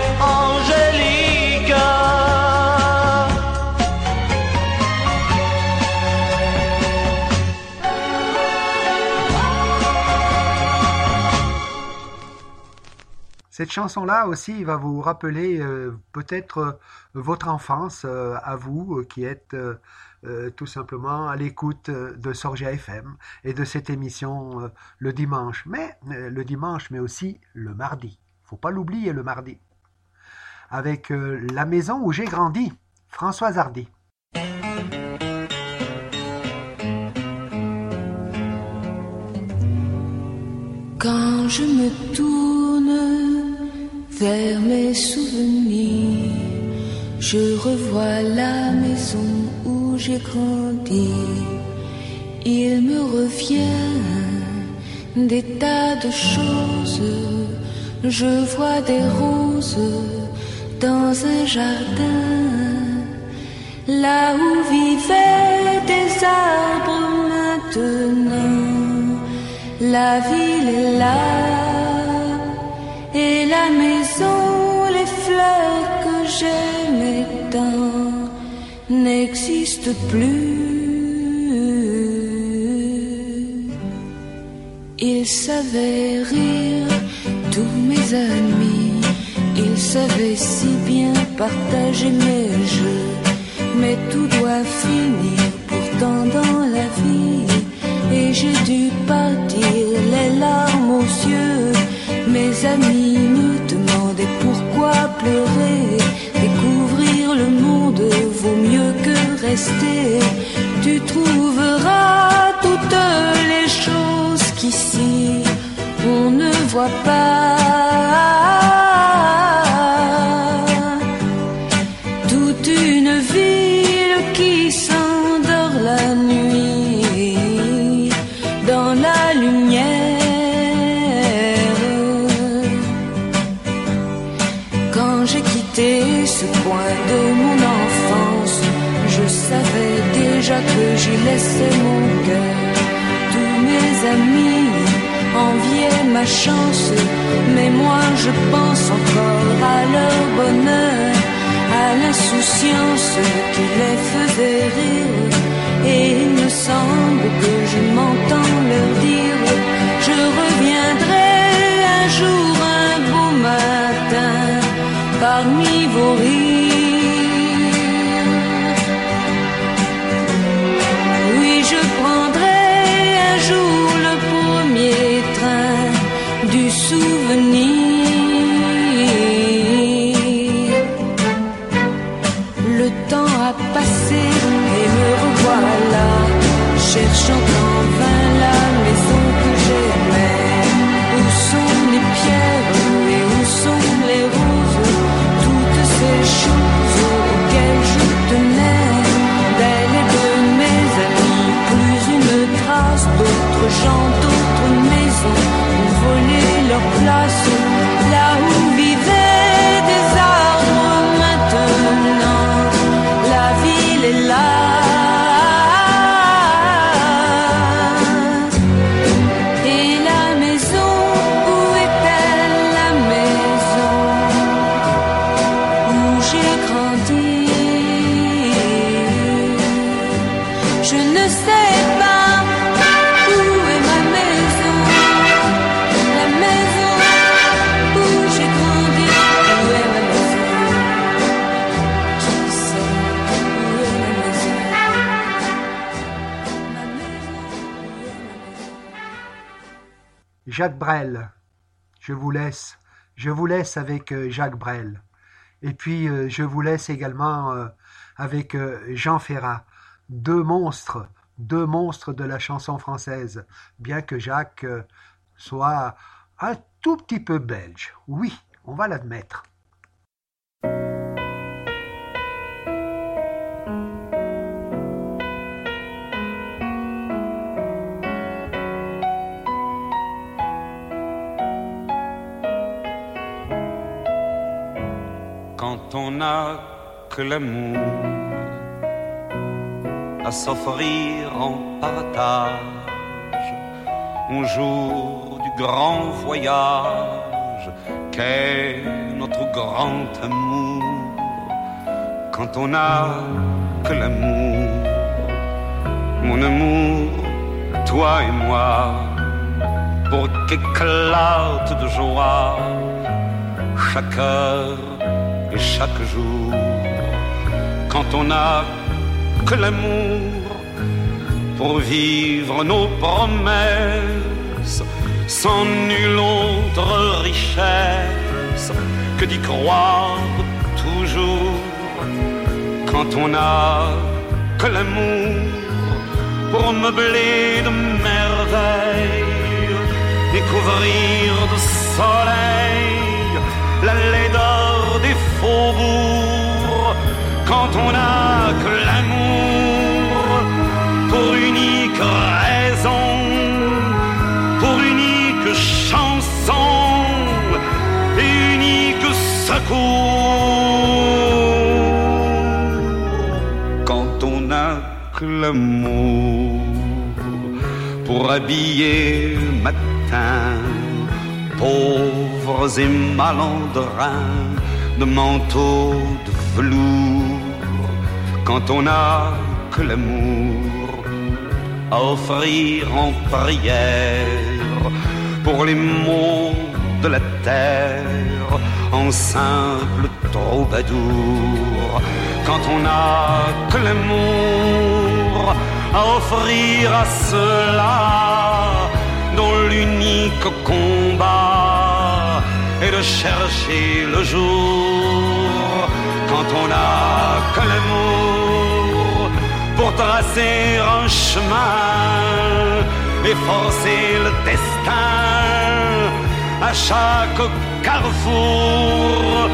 Cette chanson-là aussi va vous rappeler euh, peut-être euh, votre enfance euh, à vous qui êtes tout simplement à l'écoute de Sorgia FM et de cette émission le dimanche. Mais le dimanche, mais aussi le mardi. Faut pas l'oublier le mardi. Avec La maison où j'ai grandi, Françoise Hardy. Quand je me tourne mes souvenirs, je revois la maison où j'ai grandi. Il me revient des tas de choses. Je vois des roses dans un jardin, là où vivaient des arbres maintenant. La ville est là et la maison, les fleurs que j'aimais tant n'existent plus. Ils savaient rire, tous mes amis, ils savaient si bien partager mes jeux, mais tout doit finir pourtant dans la vie. Et j'ai dû partir les larmes aux yeux. Mes amis me demandaient pleurer. Découvrir le monde vaut mieux que rester. Tu trouveras toutes les choses qu'ici on ne voit pas. Laissais mon cœur. Tous mes amis enviaient ma chance, mais moi je pense encore à leur bonheur, à l'insouciance qui les faisait rire. Et il me semble que je m'entends leur dire Je reviendrai un jour, un beau matin, parmi vos rires. Avec euh, Jacques Brel. Et puis euh, je vous laisse également euh, avec Jean Ferrat, deux monstres, deux monstres de la chanson française, bien que Jacques soit un tout petit peu belge. Oui, on va l'admettre. Quand on n'a que l'amour à s'offrir en partage, un jour du grand voyage qu'est notre grand amour. Quand on n'a que l'amour, mon amour, toi et moi, pour qu'éclate de joie chaque heure et chaque jour. Quand on n'a que l'amour pour vivre nos promesses, sans nulle autre richesse que d'y croire toujours. Quand on n'a que l'amour pour meubler de merveilles et couvrir de soleil la laideur Quand on n'a que l'amour pour unique raison, pour unique chanson et unique secours. Quand on n'a que l'amour pour habiller le matin, pauvres et malandrins de manteaux de velours. Quand on n'a que l'amour à offrir en prière pour les maux de la terre en simple troubadour. Quand on n'a que l'amour à offrir à ceux-là dont l'unique combat est de chercher le jour. Quand on n'a que l'amour pour tracer un chemin et forcer le destin à chaque carrefour.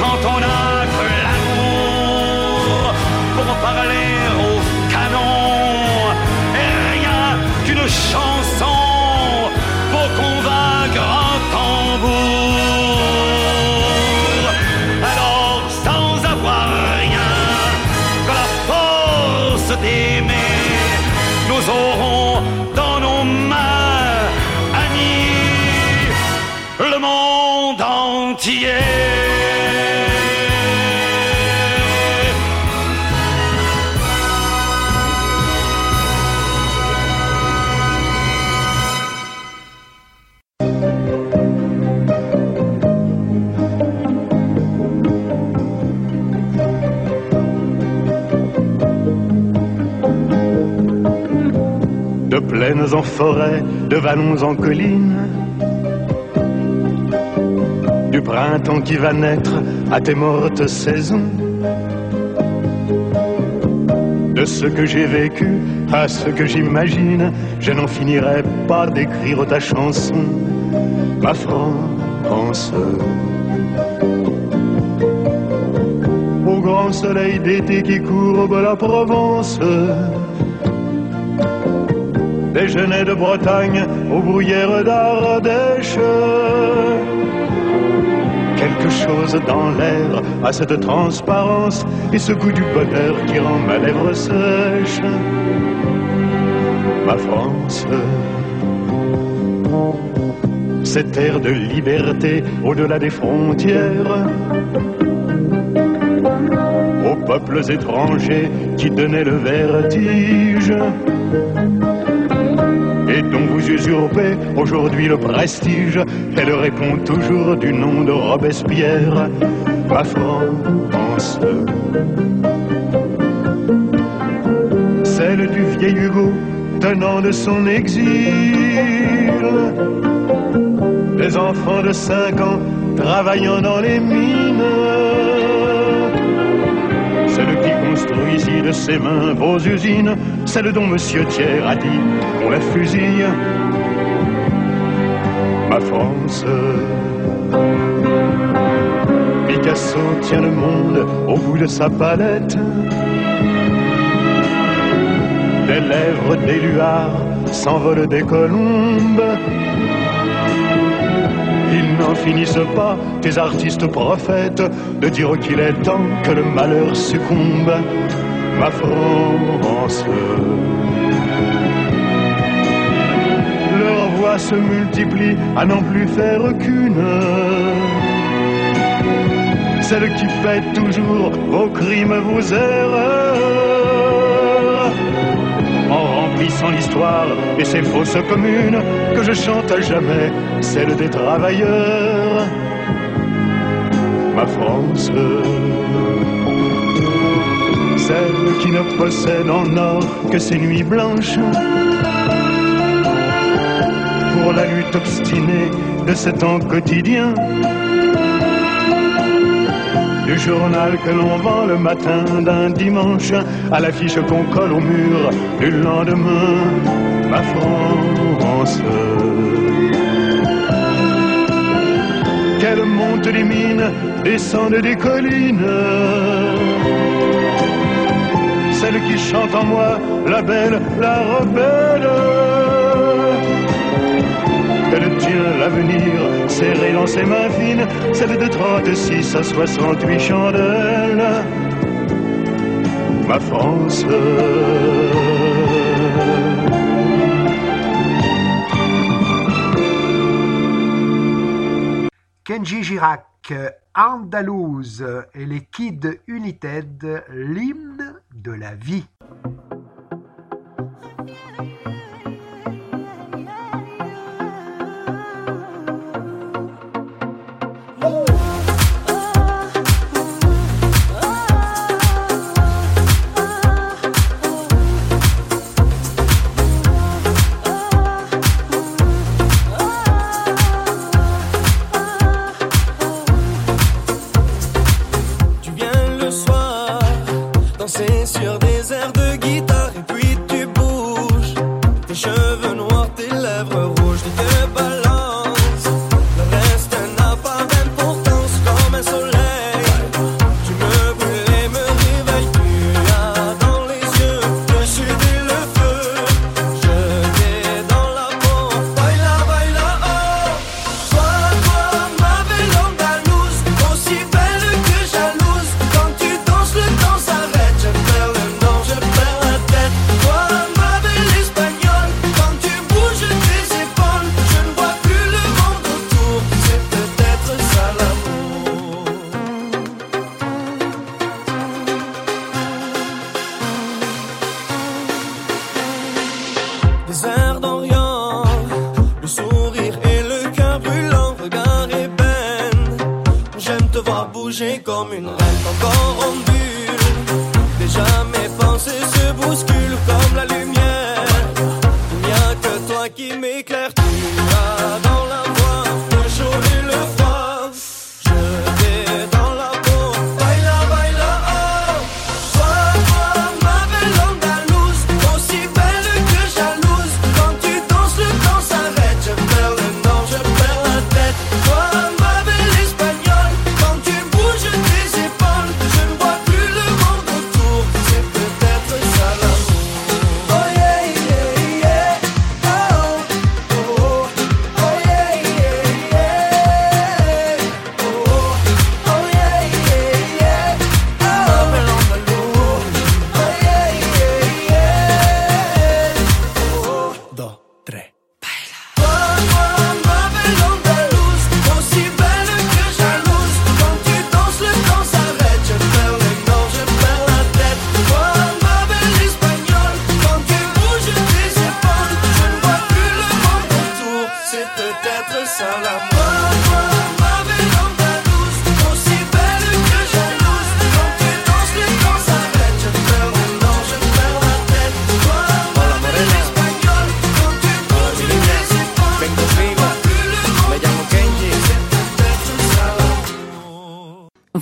Quand on n'a que l'amour pour parler au d'aimer, nous aurons en forêt, de vallons en collines, du printemps qui va naître à tes mortes saisons, de ce que j'ai vécu à ce que j'imagine, je n'en finirai pas d'écrire ta chanson, ma France. Au grand soleil d'été qui courbe la Provence, genêts de Bretagne aux bruyères d'Ardèche. Quelque chose dans l'air a cette transparence et ce goût du bonheur qui rend ma lèvre sèche. Ma France, cette air de liberté au-delà des frontières. Aux peuples étrangers qui donnaient le vertige et dont vous usurpez aujourd'hui le prestige. Elle répond toujours du nom de Robespierre, ma France. Celle du vieil Hugo tenant de son exil. Les enfants de cinq ans travaillant dans les mines. Celle qui construit ici de ses mains vos usines, celle dont Monsieur Thiers a dit on la fusille. Ma France. Picasso tient le monde au bout de sa palette. Des lèvres d'éluard s'envolent des colombes. Ils n'en finissent pas, tes artistes prophètes, de dire qu'il est temps que le malheur succombe. Ma France. Leur leurs voix se multiplient à n'en plus faire qu'une. Celle qui fait toujours vos crimes, vos erreurs. En remplissant l'histoire et ses fausses communes, que je chante à jamais, celle des travailleurs. Ma France, celle qui ne possède en or que ses nuits blanches pour la lutte obstinée de ce temps quotidien. Du journal que l'on vend le matin d'un dimanche à l'affiche qu'on colle au mur du lendemain, ma France. Qu'elle monte des mines, descende des collines. Celle qui chante en moi, la belle, la rebelle elle tient l'avenir serré dans ses mains fines, celle de 36 à 68 chandelles. Ma France. Kenji Girac, Andalouse et les Kids United, l'hymne de la vie.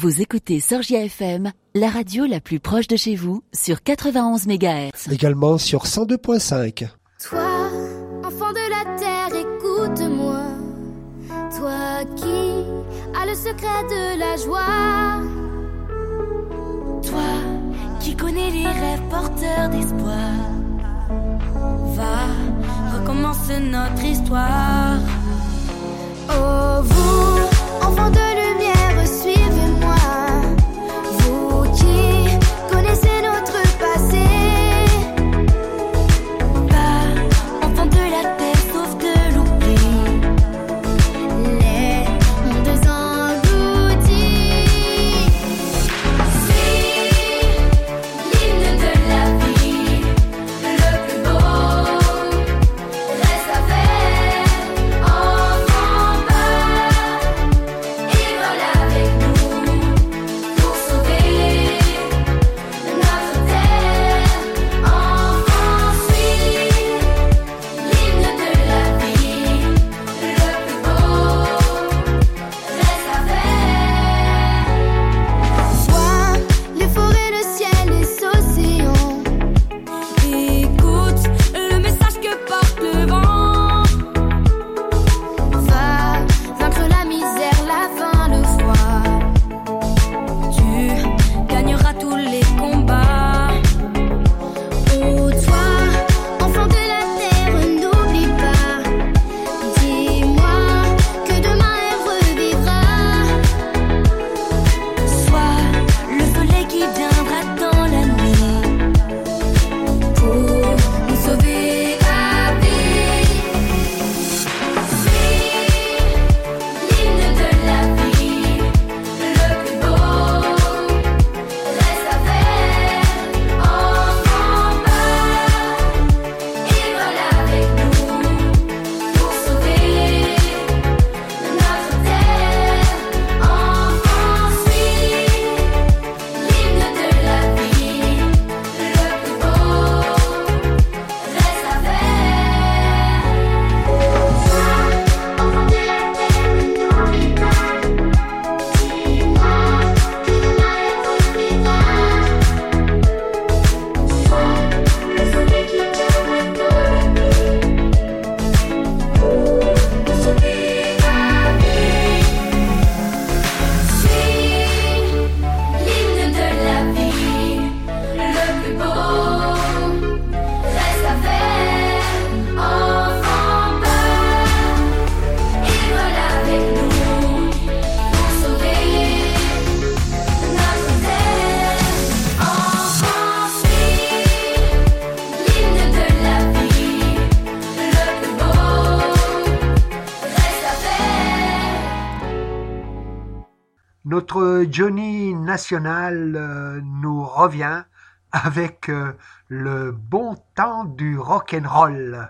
Vous écoutez Sorgia FM, la radio la plus proche de chez vous sur 91 MHz. Également sur 102.5. Toi, enfant de la terre, écoute-moi. Toi qui as le secret de la joie. Toi qui connais les rêves porteurs d'espoir, va, recommence notre histoire. Oh, vous, enfants de lumière, Johnny National euh, nous revient avec euh, le bon temps du rock'n'roll.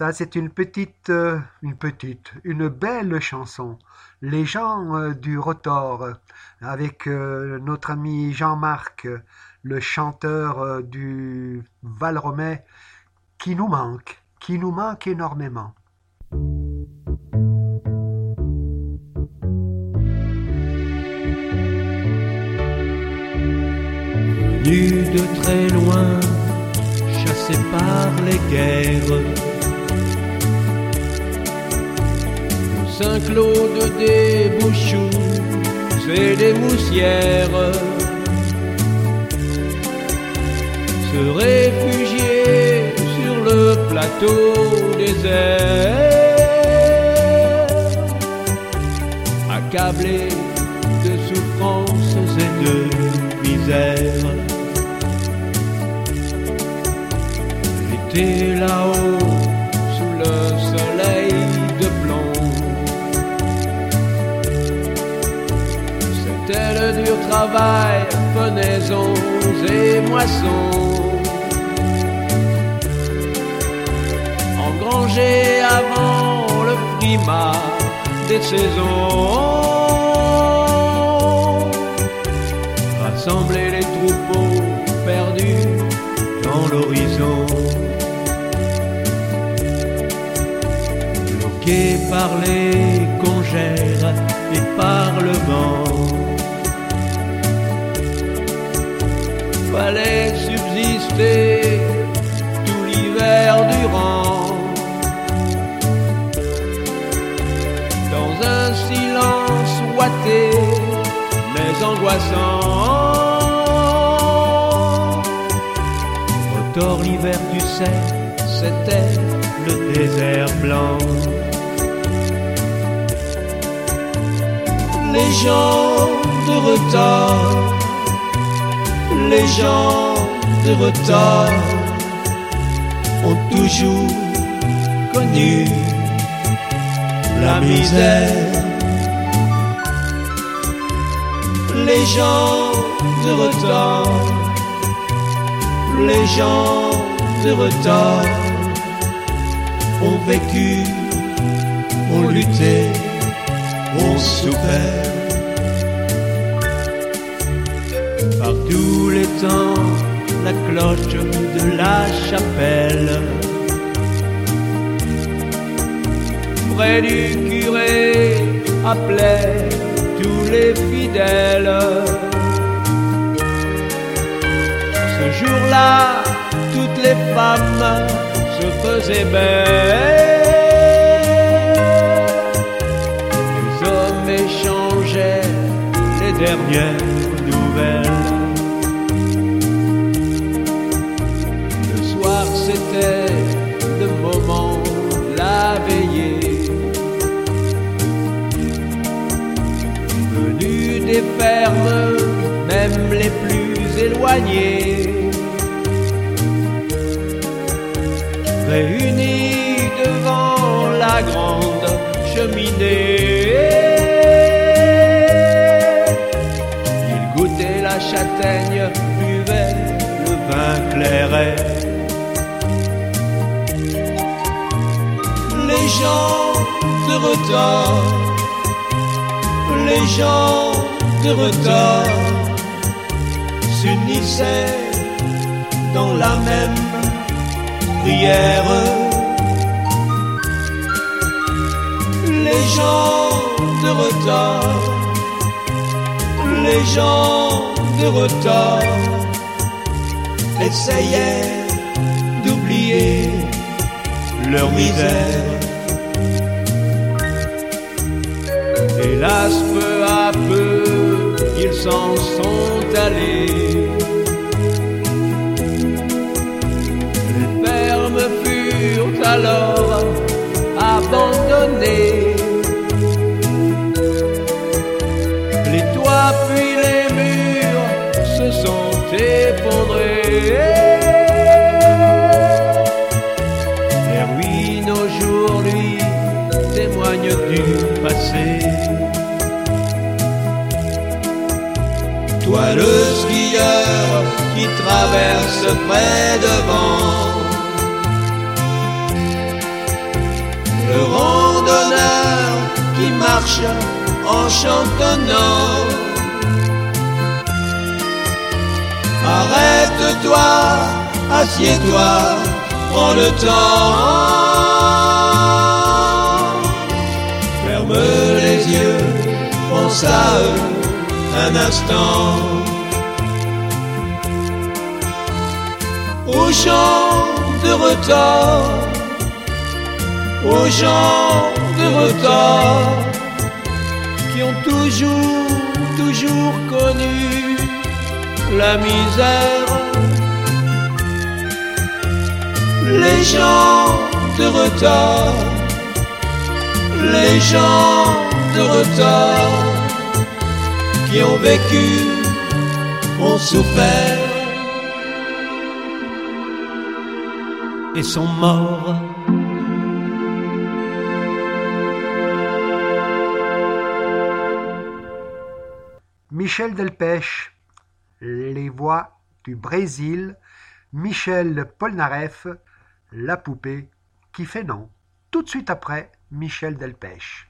Ça, c'est une petite, euh, une petite, une belle chanson. Les gens euh, du Rotor, avec euh, notre ami Jean-Marc, le chanteur du val qui nous manque, qui nous manque énormément. Venu de très loin, chassé par les guerres Saint-Claude des bouchous et des moussières se réfugier sur le plateau des désert, accablé de souffrances et de misère. J'étais là-haut travail, fenaisons et moissons. Engranger avant le primat des saisons. Rassembler les troupeaux perdus dans l'horizon. Bloqués par les congères et par le vent. Fallait subsister tout l'hiver durant. Dans un silence ouaté, mais angoissant. Au tort l'hiver, tu sais, c'était le désert blanc. Les gens de retard, les gens de retard ont toujours connu la misère. Les gens de retard, les gens de retard ont vécu, ont lutté, ont souffert. Tous les temps, la cloche de la chapelle. Près du curé appelait tous les fidèles. Ce jour-là, toutes les femmes se faisaient belles. Les hommes échangeaient les dernières même les plus éloignés. réunis devant la grande cheminée. Ils goûtaient la châtaigne, buvaient le vin clairet. Les gens de retard, les gens de retard s'unissaient dans la même prière. Les gens de retard, les gens de retard essayaient d'oublier leur misère. Hélas, peu à peu, s'en sont allés. Qui traverse près devant le randonneur qui marche en chantonnant. Arrête-toi, assieds-toi, prends le temps. Ferme les yeux, pense à eux un instant. Aux gens de retard aux gens de retard qui ont toujours, toujours connu la misère. Les gens de retard, les gens de retard qui ont vécu, ont souffert sont morts. Michel Delpech, les voix du Brésil, Michel Polnareff, la poupée qui fait non. Tout de suite après, Michel Delpech.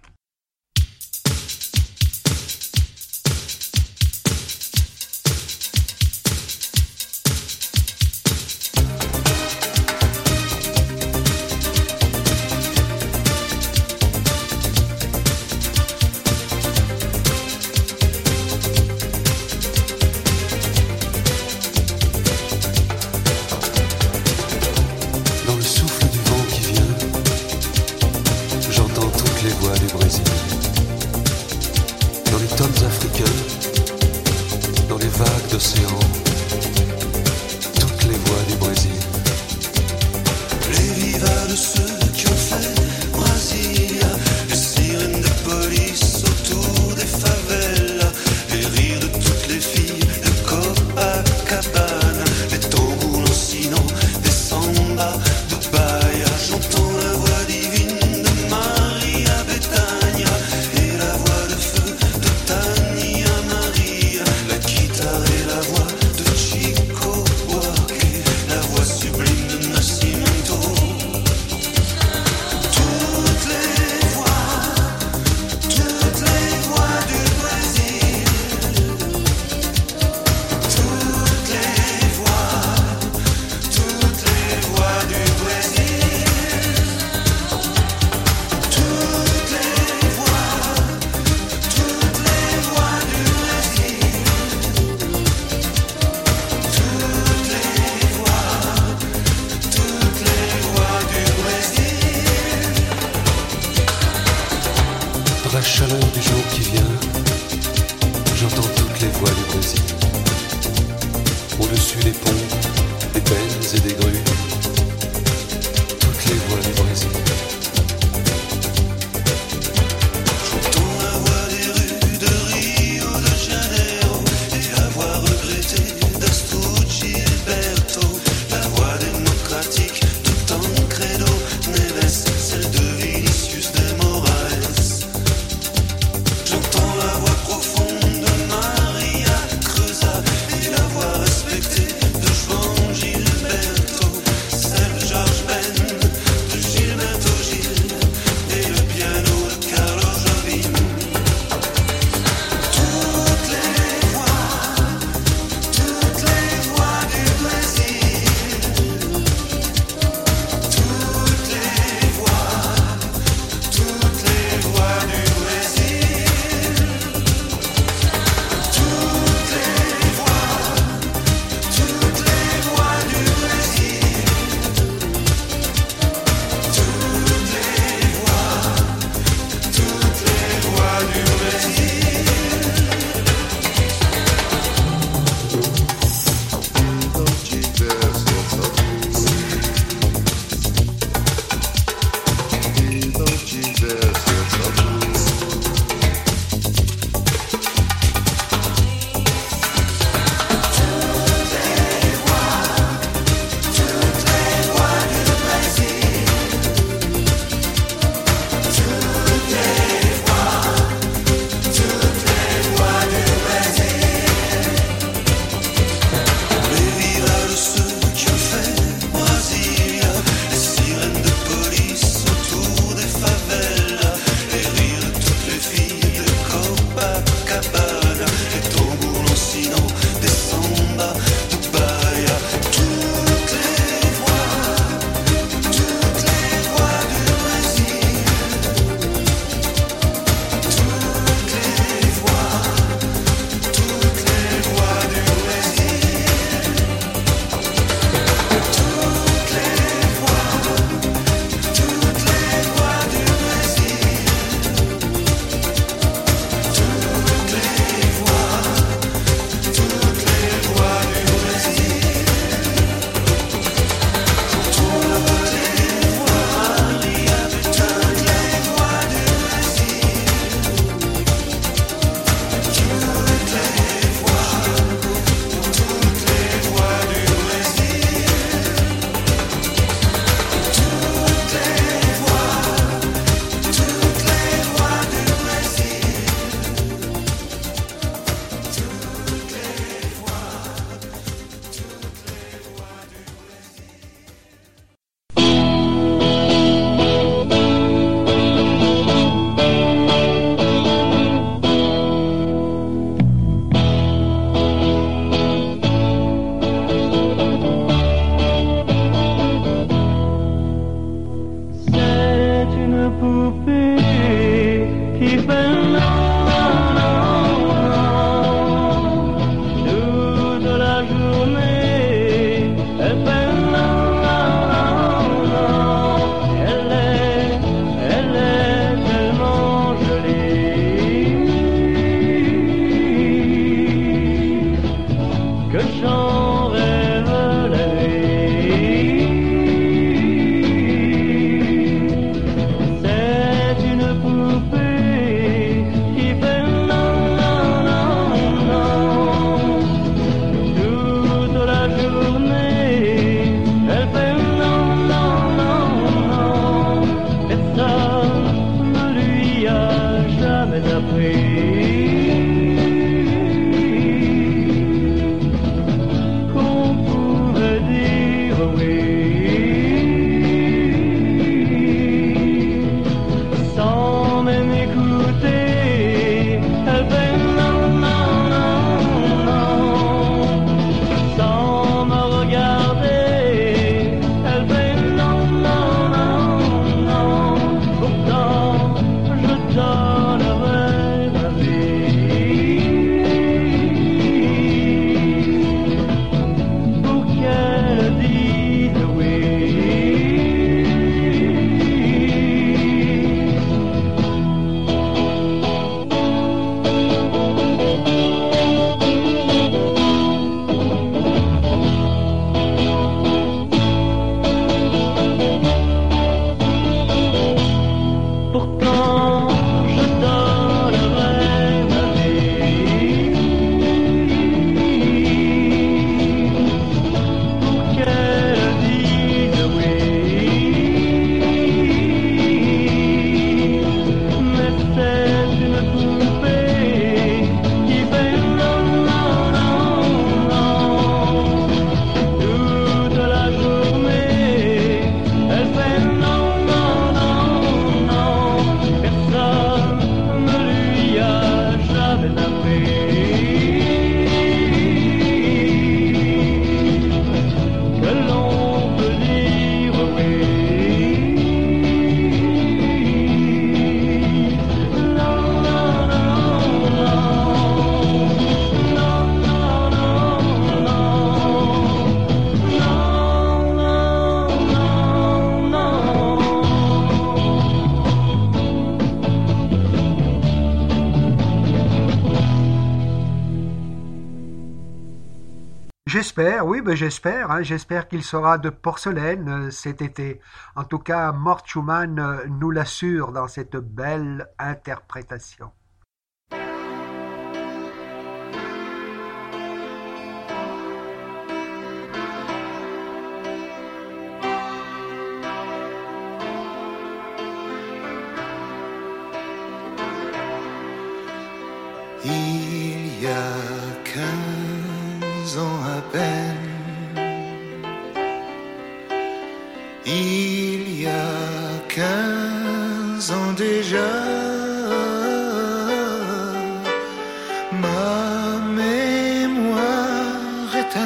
j'espère. Hein, j'espère qu'il sera de porcelaine euh, cet été. En tout cas, Mort Schumann euh, nous l'assure dans cette belle interprétation.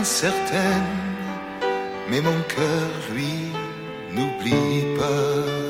incertaine, mais mon cœur, lui, n'oublie pas.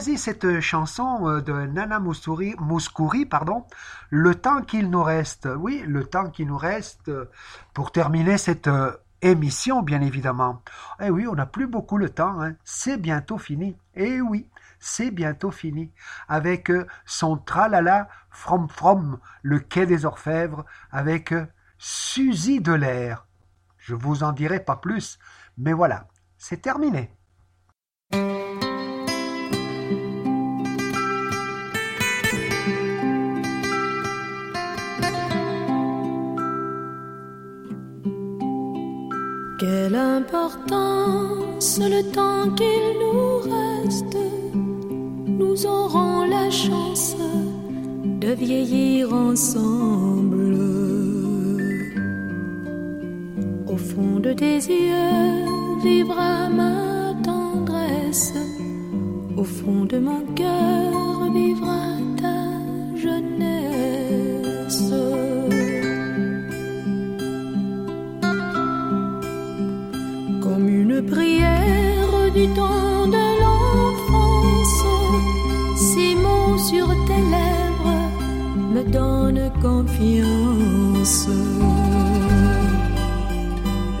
cette euh, chanson euh, de Nana Mouskouri, Mouskouri pardon, Le temps qu'il nous reste. Oui, le temps qu'il nous reste euh, pour terminer cette émission, bien évidemment. Eh oui, on n'a plus beaucoup le temps. Hein. C'est bientôt fini. Eh oui, c'est bientôt fini. Avec son tralala from from, le quai des orfèvres, avec Suzy Delair. Je vous en dirai pas plus, mais voilà, c'est terminé. Quelle importance le temps qu'il nous reste, nous aurons la chance de vieillir ensemble. Au fond de tes yeux vivra ma tendresse, au fond de mon cœur vivra du temps de l'enfance, ces mots sur tes lèvres me donnent confiance.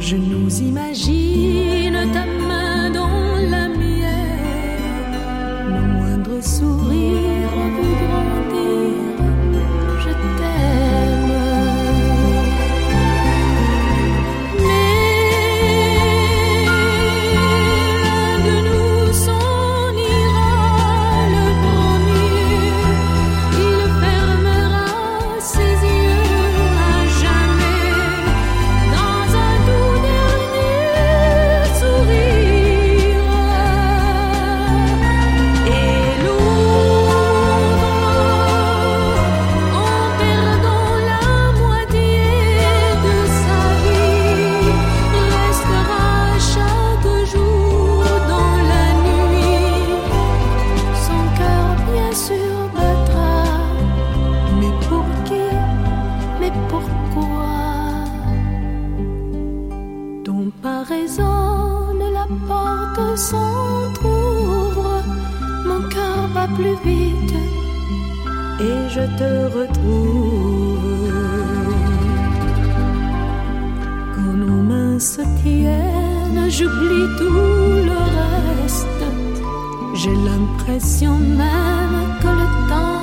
Je nous imagine ta main dans la mienne, le moindre sourire voudront je te retrouve. Quand nos mains se tiennent, j'oublie tout le reste. J'ai l'impression même que le temps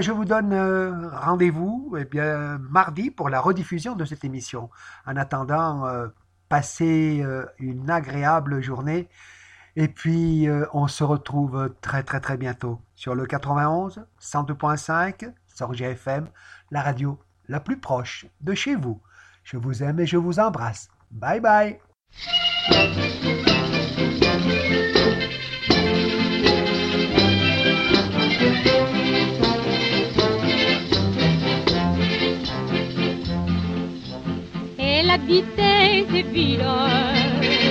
Je vous donne euh, rendez-vous eh bien, mardi pour la rediffusion de cette émission. En attendant, euh, passez euh, une agréable journée et puis on se retrouve très très très bientôt sur le 91 102.5 Sorgia FM, la radio la plus proche de chez vous. Je vous aime et je vous embrasse. Bye bye. Habitait ces villes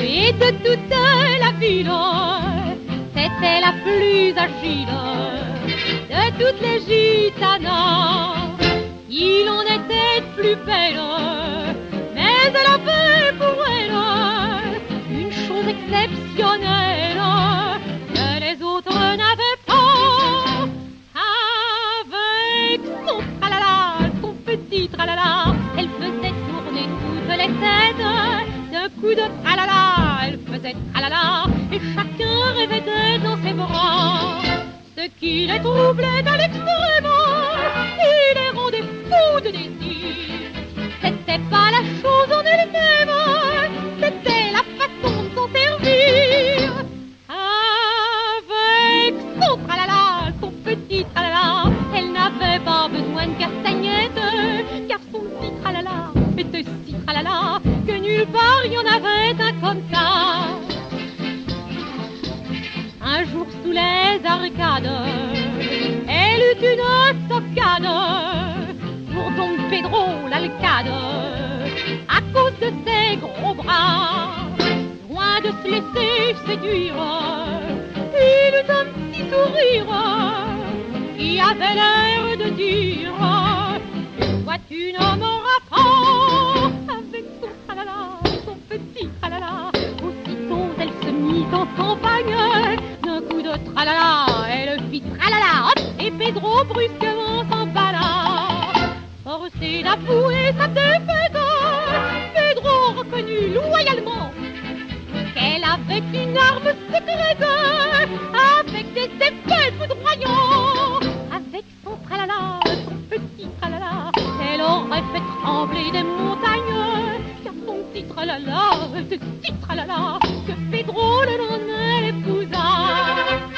et de toute la ville, c'était la plus agile de toutes les gitanas. Il en était plus belle, mais elle avait pour elle une chose exceptionnelle faisait têtes d'un coup de tralala. Elle faisait tralala. tralala, et chacun rêvait dans ses bras. Ce qui les troublait à l'extrême, il les rendait fous de désir. C'était pas la chose en elle-même, c'était la façon de s'en servir. Avec son tralala, son petit tralala, elle n'avait pas besoin de petit était si tralala que nulle part il y en avait un comme ça. Un jour sous les arcades, elle eut une stockade pour Don Pedro l'alcade, à cause de ses gros bras, loin de se laisser séduire, il eut un petit sourire qui avait l'air de dire Soit une homme rapport avec son tralala, son petit tralala. Aussitôt elle se mit en campagne, d'un coup de tralala, elle fit tralala, et Pedro brusquement s'emballa. Forcé d'avouer sa défaite, Pedro reconnut loyalement qu'elle avait une arme secrète, avec des effets foudroyants. Avec son tralala, son petit tralala, aurait fait trembler des montagnes. Car son petit tralala, ce petit tralala, que Pedro le Nonel épousa.